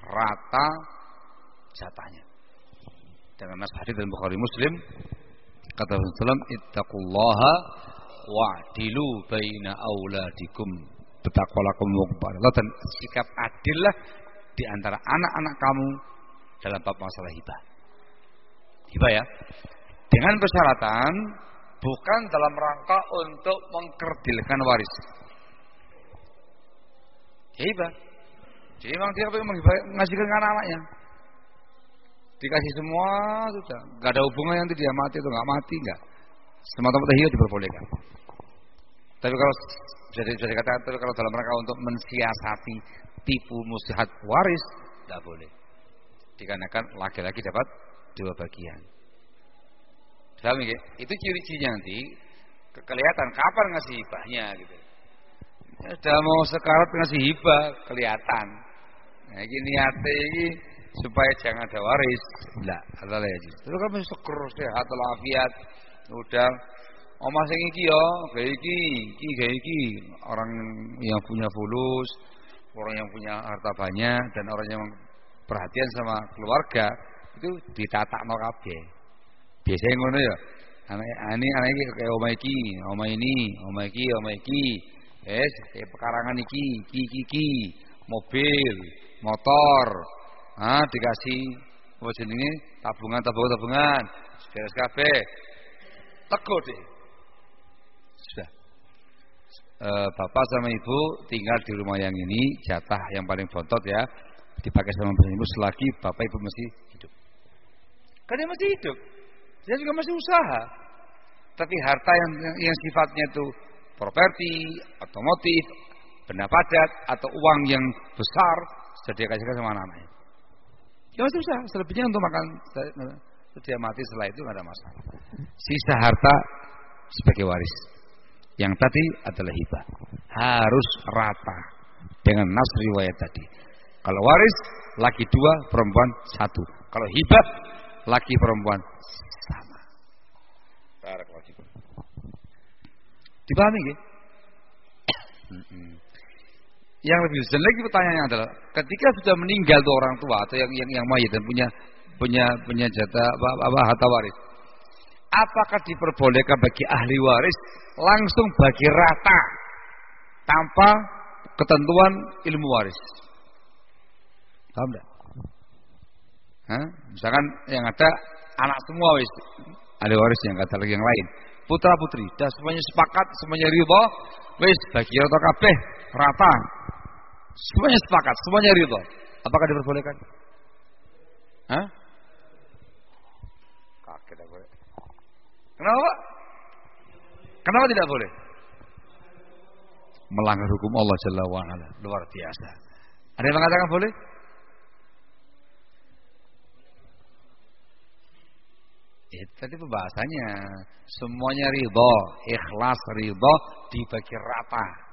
rata jatahnya. Dengan nas hadis dalam Bukhari Muslim kata Rasulullah ittaqullaha wa'dilu baina auladikum bertakwalah kepada Allah dan sikap adillah di antara anak-anak kamu dalam bab masalah hibah. Hibah ya. Dengan persyaratan bukan dalam rangka untuk mengkerdilkan waris. Hibah. Jadi memang dia mengasihkan anak-anaknya dikasih semua sudah nggak ada hubungan nanti dia mati atau nggak mati nggak semata-mata hidup diperbolehkan tapi kalau bisa dikatakan tapi kalau dalam rangka untuk mensiasati tipu muslihat waris tidak boleh dikarenakan laki-laki dapat dua bagian Paham ya? Itu ciri-cirinya nanti kelihatan kapan ngasih hibahnya gitu. Ya, udah mau sekarat ngasih hibah kelihatan. Nah, ini hati ini supaya jangan ada waris. Adalah ya. Itu kan mesti seger sehat walafiat. Udah Omah sing iki ya, kayak iki, iki kayak iki orang yang punya fulus, orang yang punya harta banyak dan orang yang perhatian sama keluarga itu ditata no kabeh. Biasanya ngono ya. Anak ini anak iki kayak omah iki, omah ini, omah iki, omah iki. Wes, kayak pekarangan iki, iki iki, iki. mobil, motor, Ah, dikasih apa jenenge tabungan tabungan tabungan beres kabeh. Tego deh. Sudah. E, bapak sama ibu tinggal di rumah yang ini jatah yang paling bontot ya dipakai sama ibu selagi bapak ibu masih hidup. Dia masih hidup. Dia juga masih usaha. Tapi harta yang yang, sifatnya itu properti, otomotif, benda padat atau uang yang besar sudah dia kasihkan sama anak-anaknya. Ya bisa, selebihnya untuk makan dia mati setelah itu nggak ada masalah. Sisa harta sebagai waris. Yang tadi adalah hibah. Harus rata dengan nas riwayat tadi. Kalau waris laki dua, perempuan satu. Kalau hibah laki perempuan sama. Dipahami nggih? Yang lebih jelek pertanyaannya adalah ketika sudah meninggal tuh orang tua atau yang yang yang mayat dan punya punya punya jatah apa, apa harta waris. Apakah diperbolehkan bagi ahli waris langsung bagi rata tanpa ketentuan ilmu waris? Paham enggak? Misalkan yang ada anak semua wis ahli waris yang kata lagi yang lain. Putra putri, dah semuanya sepakat, semuanya ridho, wis bagi rata kabeh rata. Semuanya sepakat, semuanya ridho. Apakah diperbolehkan? Hah? Kaget aku. Kenapa? Kenapa tidak boleh? Melanggar hukum Allah Jalla wa'ala. Luar biasa. Ada yang mengatakan boleh? Ya, tadi pembahasannya semuanya ridho, ikhlas ridho dibagi rata.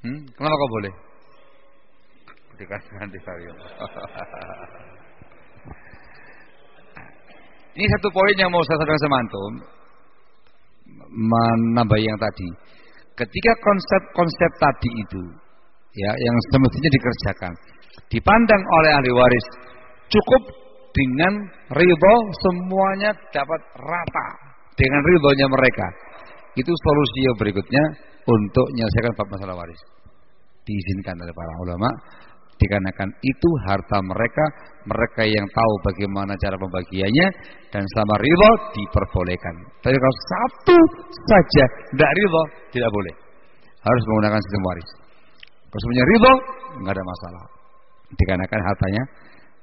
Hmm? Kenapa kau boleh? Dikasihkan di Ini satu poin yang mau saya sampaikan sama antum. Menambah yang tadi. Ketika konsep-konsep tadi itu ya yang semestinya dikerjakan dipandang oleh ahli waris cukup dengan ridho semuanya dapat rata dengan ridhonya mereka. Itu solusi yang berikutnya untuk menyelesaikan bab masalah waris. Diizinkan oleh para ulama dikarenakan itu harta mereka, mereka yang tahu bagaimana cara pembagiannya dan sama ridho diperbolehkan. Tapi kalau satu saja tidak ridho tidak boleh. Harus menggunakan sistem waris. Kalau semuanya ridho nggak ada masalah. Dikarenakan hartanya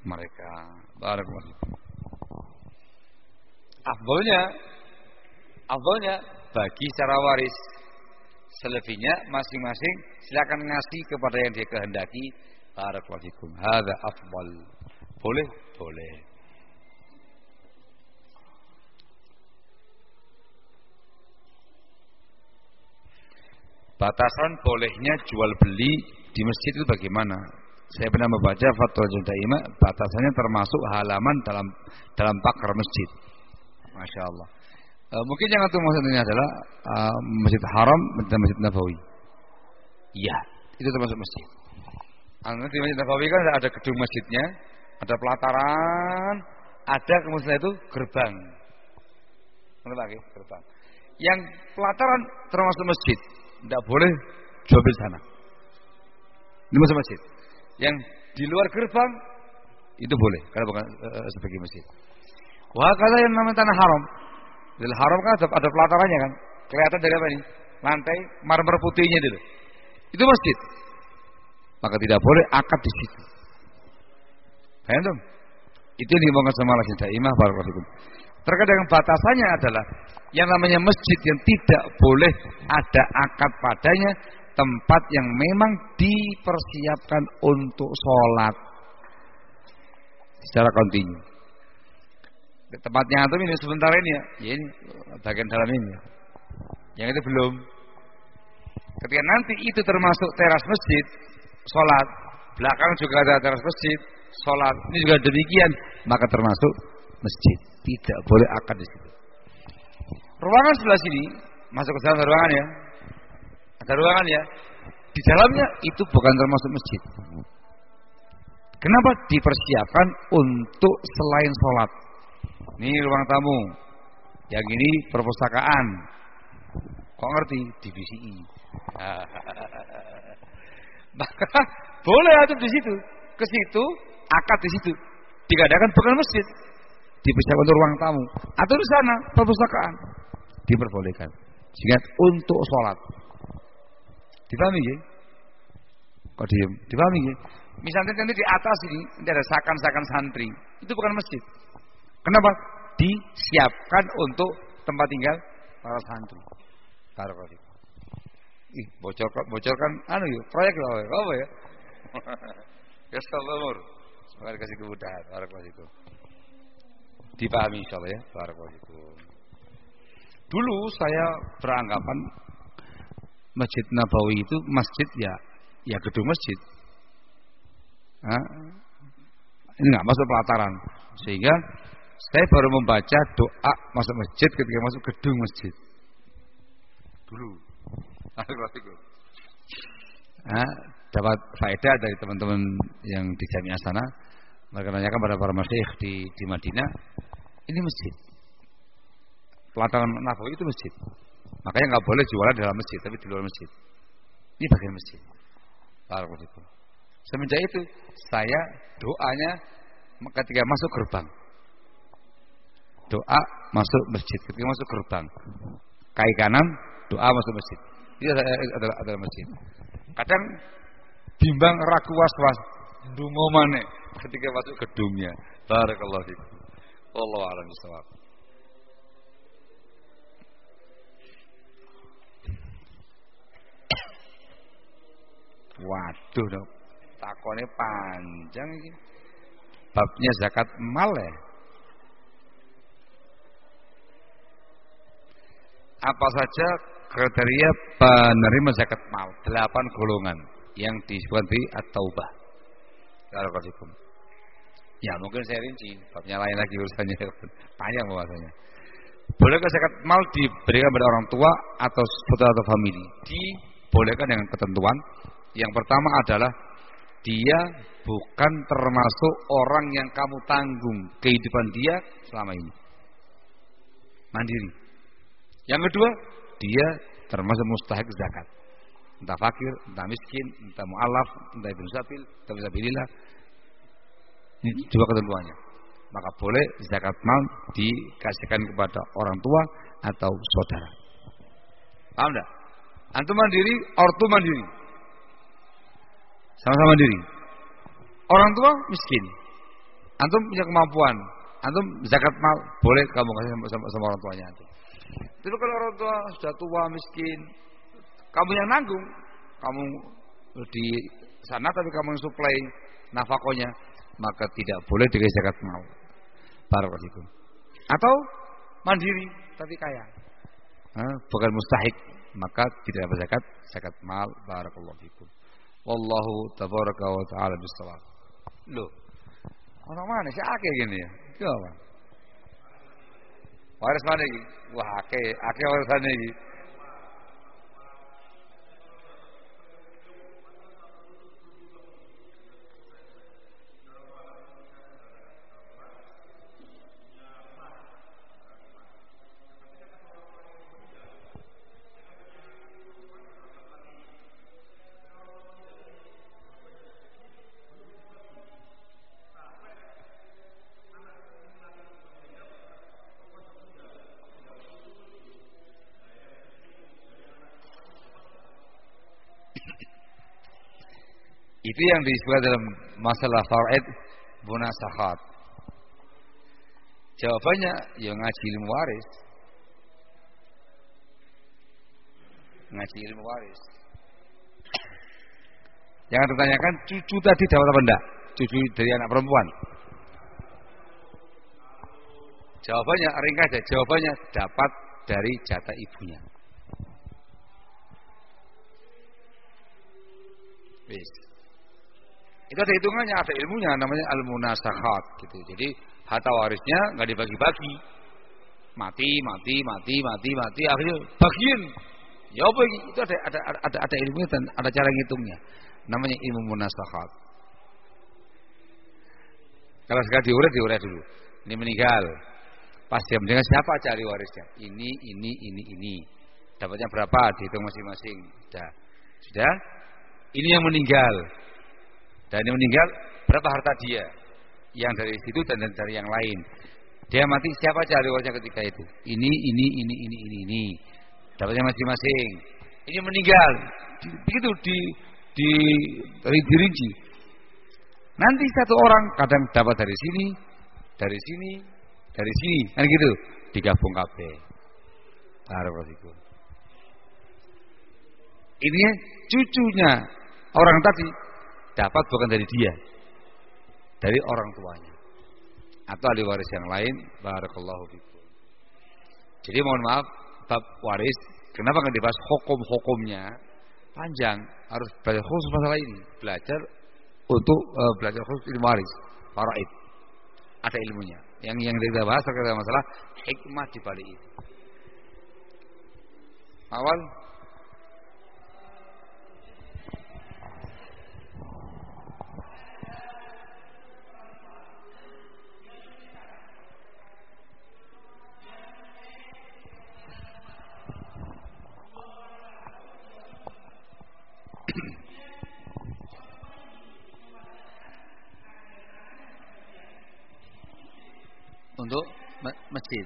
mereka. Barakallahu Afdolnya Afdolnya bagi secara waris Selebihnya masing-masing silakan ngasih kepada yang dia kehendaki Barakallahu fikum. Hadza. Boleh? Boleh. Batasan bolehnya jual beli di masjid itu bagaimana? Saya pernah membaca fatwa Judaimah batasannya termasuk halaman dalam dalam pakar masjid. Masya Allah. E, mungkin yang itu maksudnya adalah uh, masjid haram dan masjid nabawi. Iya, itu termasuk masjid. Karena di Masjid Nabawi kan ada gedung masjidnya, ada pelataran, ada kemudian itu gerbang. lagi gerbang. Yang pelataran termasuk masjid, tidak boleh jual beli sana. Ini masuk masjid. Yang di luar gerbang itu boleh karena bukan uh, sebagai masjid. Wah kalau yang namanya tanah haram, di haram kan ada, ada pelatarannya kan, kelihatan dari apa ini? Lantai marmer putihnya dulu. Itu masjid maka tidak boleh akad di situ. Paham dong? Itu yang dimaukan sama Allah Daimah barakallahu Terkait dengan batasannya adalah yang namanya masjid yang tidak boleh ada akad padanya tempat yang memang dipersiapkan untuk sholat secara kontinu. Tempatnya antum ini sebentar ini ya, ya ini bagian dalam ini. Ya. Yang itu belum. Ketika nanti itu termasuk teras masjid, sholat, belakang juga ada teras masjid, sholat, ini juga demikian, maka termasuk masjid. Tidak boleh akad di situ. Ruangan sebelah sini, masuk ke dalam ruangan ya. Ada ruangan ya. Di dalamnya itu bukan termasuk masjid. Kenapa dipersiapkan untuk selain sholat? Ini ruang tamu. Yang ini perpustakaan. Kok ngerti? Divisi I. Maka boleh ada di situ. Ke situ, akad di situ. Dikadakan bukan masjid. Dipersiapkan untuk ruang tamu. Atau di sana, perpustakaan. Diperbolehkan. Sehingga untuk sholat. Dipahami ya? Kok diem? Dipahami ya? Misalnya nanti di atas ini, ini ada sakan-sakan santri. Itu bukan masjid. Kenapa? Disiapkan untuk tempat tinggal para santri. Taruh Ih, bocorkan bocorkan anu yuk, proyek lah apa ya? ya umur. Semoga dikasih kemudahan, barakallahu itu. Dipahami insyaallah ya, barakallahu itu. Dulu saya beranggapan Masjid Nabawi itu masjid ya ya gedung masjid. Ini nggak masuk pelataran. Sehingga saya baru membaca doa masuk masjid ketika masuk gedung masjid. Dulu. Nah, dapat faedah dari teman-teman yang di Jamiah sana mereka tanyakan pada para masyayikh di di Madinah ini masjid? Pelataran Nabawi itu masjid. Makanya nggak boleh jualan di dalam masjid tapi di luar masjid. Ini bagian masjid. Barakallahu semenjak itu saya doanya ketika masuk gerbang doa masuk masjid. Ketika masuk gerbang kaki kanan doa masuk masjid. Ini adalah, adalah masjid. Kadang bimbang ragu was-was. Dungo mana ketika masuk gedungnya barakallahu fikum. Wallahu a'lam bishawab Waduh takone panjang ini. Babnya zakat mal ya. Apa saja kriteria penerima zakat mal? Delapan golongan yang disebut di at-taubah. Ya mungkin saya rinci, babnya lain lagi urusannya panjang bahasanya. Bolehkah zakat mal diberikan pada orang tua atau saudara atau famili? Dibolehkan dengan ketentuan. Yang pertama adalah dia bukan termasuk orang yang kamu tanggung kehidupan dia selama ini. Mandiri. Yang kedua, dia termasuk mustahik zakat entah fakir, entah miskin, entah mu'alaf, entah ibn sabil, entah fisabilillah. Ini dua ketentuannya. Maka boleh zakat mal dikasihkan kepada orang tua atau saudara. Paham enggak? Antum mandiri, ortu mandiri. Sama-sama mandiri. Orang tua miskin. Antum punya kemampuan. Antum zakat mal boleh kamu kasih sama, sama, sama orang tuanya antum. Tapi kalau orang tua sudah tua miskin, kamu yang nanggung, kamu di sana tapi kamu yang suplai nafakonya, maka tidak boleh dikasih zakat mal. Barakallahu Atau mandiri tapi kaya. bukan mustahik, maka tidak dapat zakat zakat mal barakallahu fikum. Wallahu tabaraka wa taala bisawab. Loh. Orang mana sih akeh gini ya? Itu apa? Waris mana iki? Wah, akeh, akeh Itu yang disebut dalam masalah faraid munasahat. Jawabannya ya ngaji ilmu waris. Ngaji ilmu waris. Yang ditanyakan cucu tadi dapat apa enggak? Cucu dari anak perempuan. Jawabannya ringkas ya, jawabannya dapat dari jatah ibunya. Bis. Itu ada hitungannya, ada ilmunya namanya al-munasakhat gitu. Jadi harta warisnya nggak dibagi-bagi. Mati, mati, mati, mati, mati, akhirnya bagian. Ya apa itu ada ada ada ada ilmunya dan ada cara ngitungnya. Namanya ilmu munasakhat. Kalau sekali diurai diurai dulu. Ini meninggal. Pas dia meninggal siapa cari warisnya? Ini, ini, ini, ini. Dapatnya berapa? Dihitung masing-masing. Sudah. Sudah? Ini yang meninggal. Dan yang meninggal berapa harta dia? Yang dari situ dan dari yang lain. Dia mati siapa aja ahli ketika itu? Ini, ini, ini, ini, ini, ini. Dapatnya masing-masing. Ini meninggal. Begitu di di dirinci. Nanti satu orang kadang dapat dari sini, dari sini, dari sini, kan gitu. Digabung kabeh. Barakallahu Ini cucunya orang tadi dapat bukan dari dia, dari orang tuanya. Atau ahli waris yang lain. Barakallahu fikum. Jadi mohon maaf, bab waris. Kenapa nggak dibahas hukum-hukumnya? Panjang harus belajar khusus masalah ini. Belajar untuk uh, belajar khusus ilmu waris faraid. Ada ilmunya. Yang yang kita bahas terkait masalah hikmah di balik itu. Awal untuk masjid.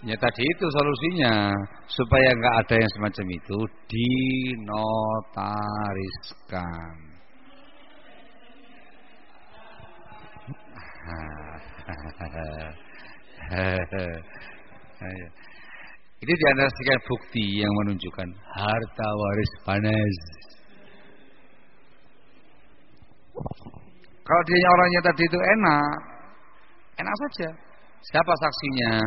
Ya tadi itu solusinya supaya nggak ada yang semacam itu dinotariskan. Itu di antara sekian bukti yang menunjukkan harta waris panas. Kalau dia orangnya tadi itu enak, enak saja. Siapa saksinya?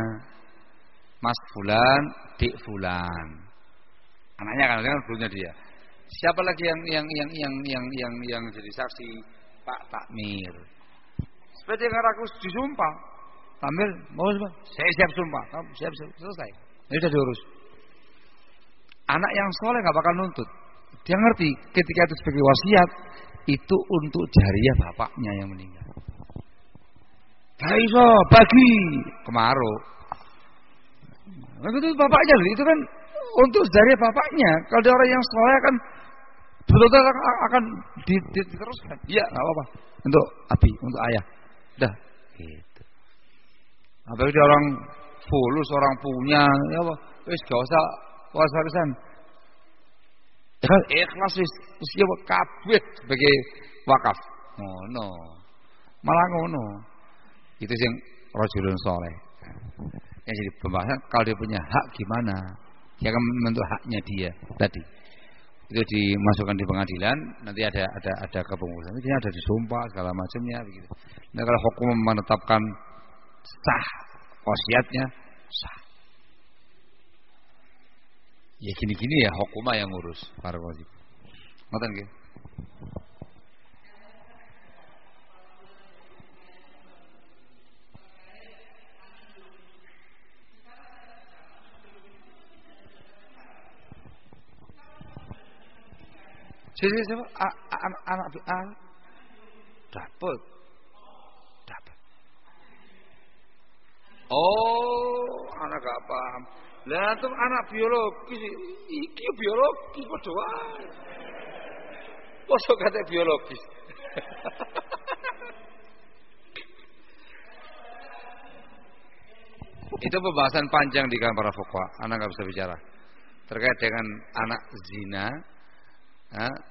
Mas Fulan, Dik Fulan. Anaknya kan kan dulunya dia. Siapa lagi yang yang yang yang yang yang yang jadi saksi? Pak Takmir. Seperti yang aku disumpah. Takmir, mau sumpah? Saya siap sumpah. Kamu siap, siap selesai. Ini sudah diurus. Anak yang soleh nggak bakal nuntut. Dia ngerti ketika itu sebagai wasiat itu untuk jariah bapaknya yang meninggal. Kaiso bagi kemaru Nah, itu bapaknya itu kan untuk dari bapaknya. Kalau dia orang yang soleh kan betul-betul akan diteruskan. Iya, nggak apa-apa. Untuk api, untuk ayah. Dah, gitu. Apalagi dia orang fulus, orang punya, ya apa? Wis gak usah was-warisan. Ya kan ikhlas wis wis ya kabeh sebagai wakaf. Ngono. Malah ngono. Itu sing rajulun soleh yang jadi pembahasan kalau dia punya hak gimana? Dia akan membentuk haknya dia tadi. Itu dimasukkan di pengadilan nanti ada ada ada kepengurusan. Ini ada disumpah segala macamnya begitu. Nah kalau hukum menetapkan sah wasiatnya sah. Ya gini-gini ya hukumah yang ngurus para wajib ngoten nggih Jadi siapa? Anak anak anak dapat. Dapat. Oh, anak gak paham. Lah tuh anak biologis iki biologis padha wae. Poso kate biologis. Itu pembahasan panjang di kamar fuqaha. Anak nggak bisa bicara terkait dengan anak zina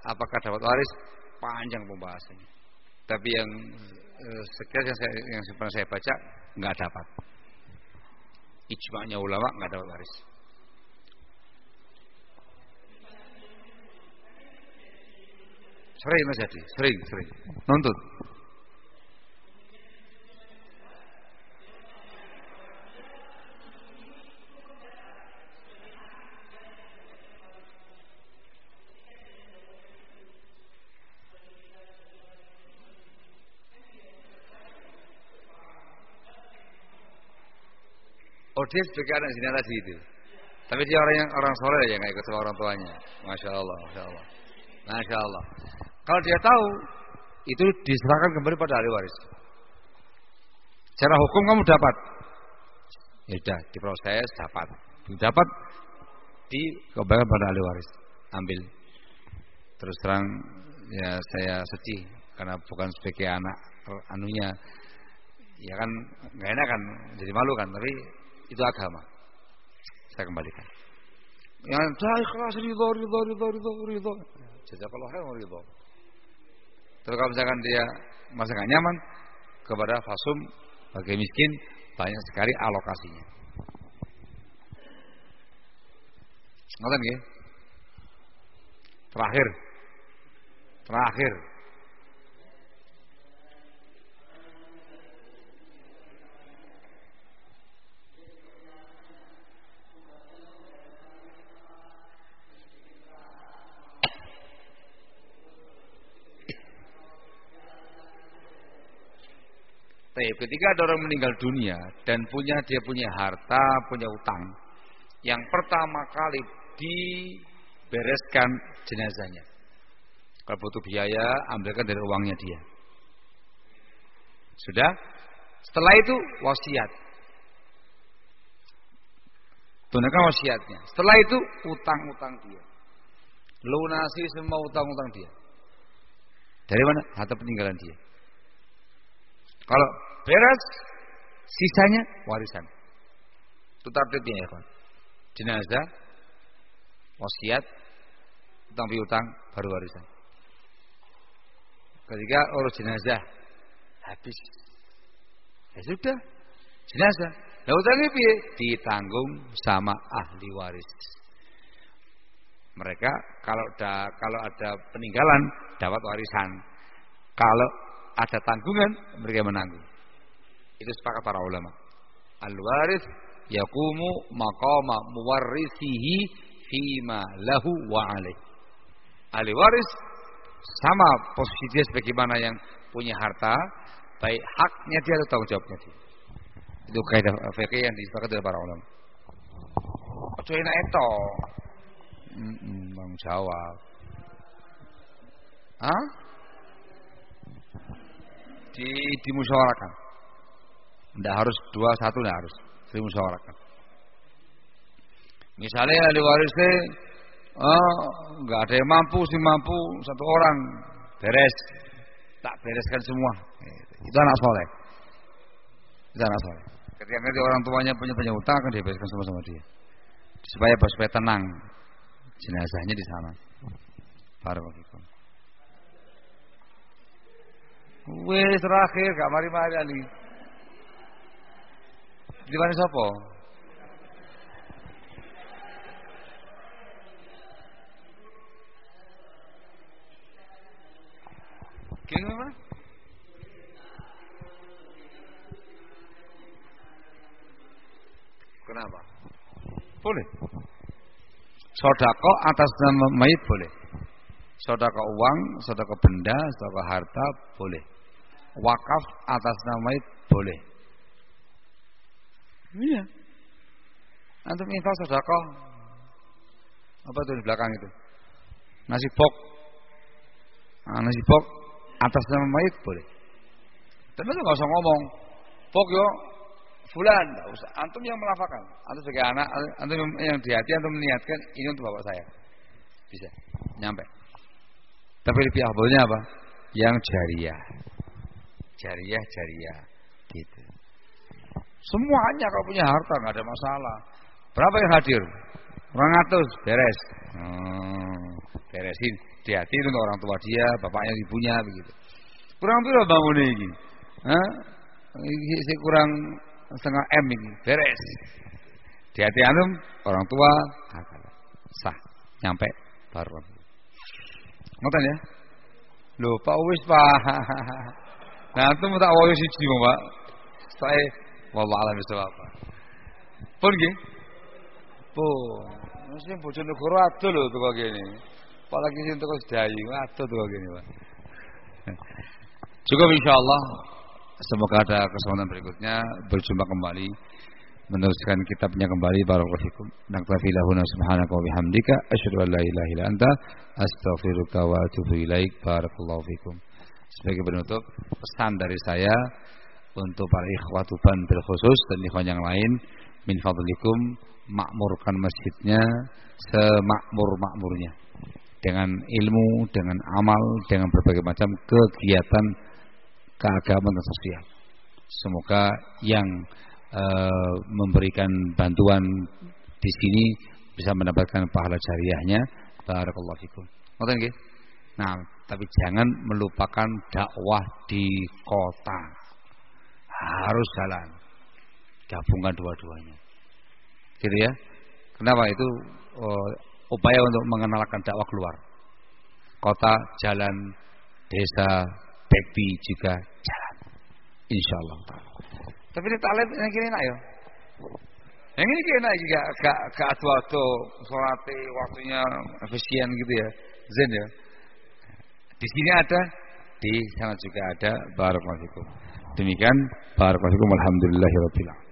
apakah dapat waris panjang pembahasannya. Tapi yang eh, yang saya, yang pernah saya baca nggak dapat. Ijma'nya ulama nggak dapat waris. Sering Hadi, sering, sering. Nuntut. Dia sebagai anak tadi itu. Tapi dia orang yang orang soleh ya nggak ikut sama orang tuanya. Masya Allah, masya Allah, masya Allah. Kalau dia tahu itu diserahkan kembali pada ahli waris. Secara hukum kamu dapat, ya sudah diproses dapat, dapat dikembalikan pada ahli waris. Ambil. Terus terang ya saya sedih karena bukan sebagai anak anunya ya kan nggak enak kan jadi malu kan tapi itu agama. Saya kembalikan. Yang saya ikhlas ridho, ridho, ridho, ridho, ridho. kalau khairan ridho. Terus kalau misalkan dia masa nggak nyaman kepada fasum bagi miskin banyak sekali alokasinya. Ngoten nggih? Terakhir. Terakhir ketika ada orang meninggal dunia dan punya dia punya harta, punya utang, yang pertama kali dibereskan jenazahnya. Kalau butuh biaya, ambilkan dari uangnya dia. Sudah? Setelah itu wasiat. Tunaikan wasiatnya. Setelah itu utang-utang dia. Lunasi semua utang-utang dia. Dari mana? Harta peninggalan dia. Kalau beres, sisanya warisan. Itu targetnya ya kawan. Jenazah, wasiat, utang piutang, baru warisan. Ketika urus jenazah habis, ya sudah jenazah. Nah utangnya piye? Ditanggung sama ahli waris. Mereka kalau ada kalau ada peninggalan dapat warisan. Kalau ada tanggungan mereka menanggung. Itu sepakat para ulama. Al waris yakumu maqama muwarrisihi fima lahu wa alaih. Ahli waris sama posisi dia sebagaimana yang punya harta, baik haknya dia atau tanggung jawabnya dia. Itu kaidah fikih yang disepakati oleh para ulama. Ojo enak. Mm -mm, jawab. Hah? Di dimusyawarakan. Tidak harus dua satu tidak harus. Dimusyawarakan. Misalnya ahli warisnya oh, nggak ada yang mampu sih mampu satu orang beres. Tak bereskan semua. Itu anak soleh. Itu anak soleh. Ketika nanti orang tuanya punya punya utang akan dibereskan semua sama dia. Supaya supaya tenang. Jenazahnya di sana. Barakallahu Wes terakhir gak mari-mari Di mana sapa? Kini mana? Kenapa? Boleh. Sodako atas nama mayit boleh. Sodako uang, sodako benda, sodako harta boleh wakaf atas nama itu boleh. Iya. Antum infak sedekah. Apa itu di belakang itu? Nasi pok. Nah, nasi pok atas nama mayit boleh. Tapi itu nggak usah ngomong. Pok yo fulan, enggak usah. Antum yang melafakan. Antum sebagai anak, antum yang di hati antum meniatkan ini untuk bapak saya. Bisa. Nyampe. Tapi lebih afdolnya apa? Yang jariah jariah jariah. Semuanya kalau punya harta nggak ada masalah. Berapa yang hadir? Orang atus beres. Hmm, beresin. Hati-hati untuk orang tua dia, bapaknya, ibunya begitu. Kurang berapa bangun ini? Hah? Ini kurang setengah M ini, beres. Hati-hati anum, orang tua, sah, nyampe baru. Ngoten ya? Loh, Pak Uwis Pak. Nah, itu tak wayo siji, Pak. Saya wallah alam apa. Pun nggih. Pun. Mesti bojo negara ado lho teko kene. Apalagi sing teko sedayu ado teko kene, Pak. Cukup insyaallah. Semoga ada kesempatan berikutnya berjumpa kembali meneruskan kitabnya kembali barakallahu fikum. Naktafi lahuna subhanaka wa bihamdika asyhadu an la ilaha illa anta astaghfiruka wa atubu ilaik. Barakallahu fikum. Sebagai penutup pesan dari saya untuk para ikhwatuban bil khusus dan ikhwan yang lain min fadlikum makmurkan masjidnya semakmur-makmurnya dengan ilmu, dengan amal, dengan berbagai macam kegiatan keagamaan dan sosial. Semoga yang e, memberikan bantuan di sini bisa mendapatkan pahala jariahnya. Barakallahu fikum. Nah, tapi jangan melupakan dakwah di kota. Harus jalan. Gabungkan dua-duanya. Gitu ya. Kenapa itu uh, upaya untuk mengenalkan dakwah keluar. Kota, jalan, desa, bekti juga jalan. Insya Allah. Tapi ini talent yang kini nak ya. Yang ini kena juga gak gak atu-atu sholat waktunya efisien gitu ya. Zen ya. Di sini ada, di sana juga ada. Barakallahu Demikian barakallahu alhamdulillahirabbil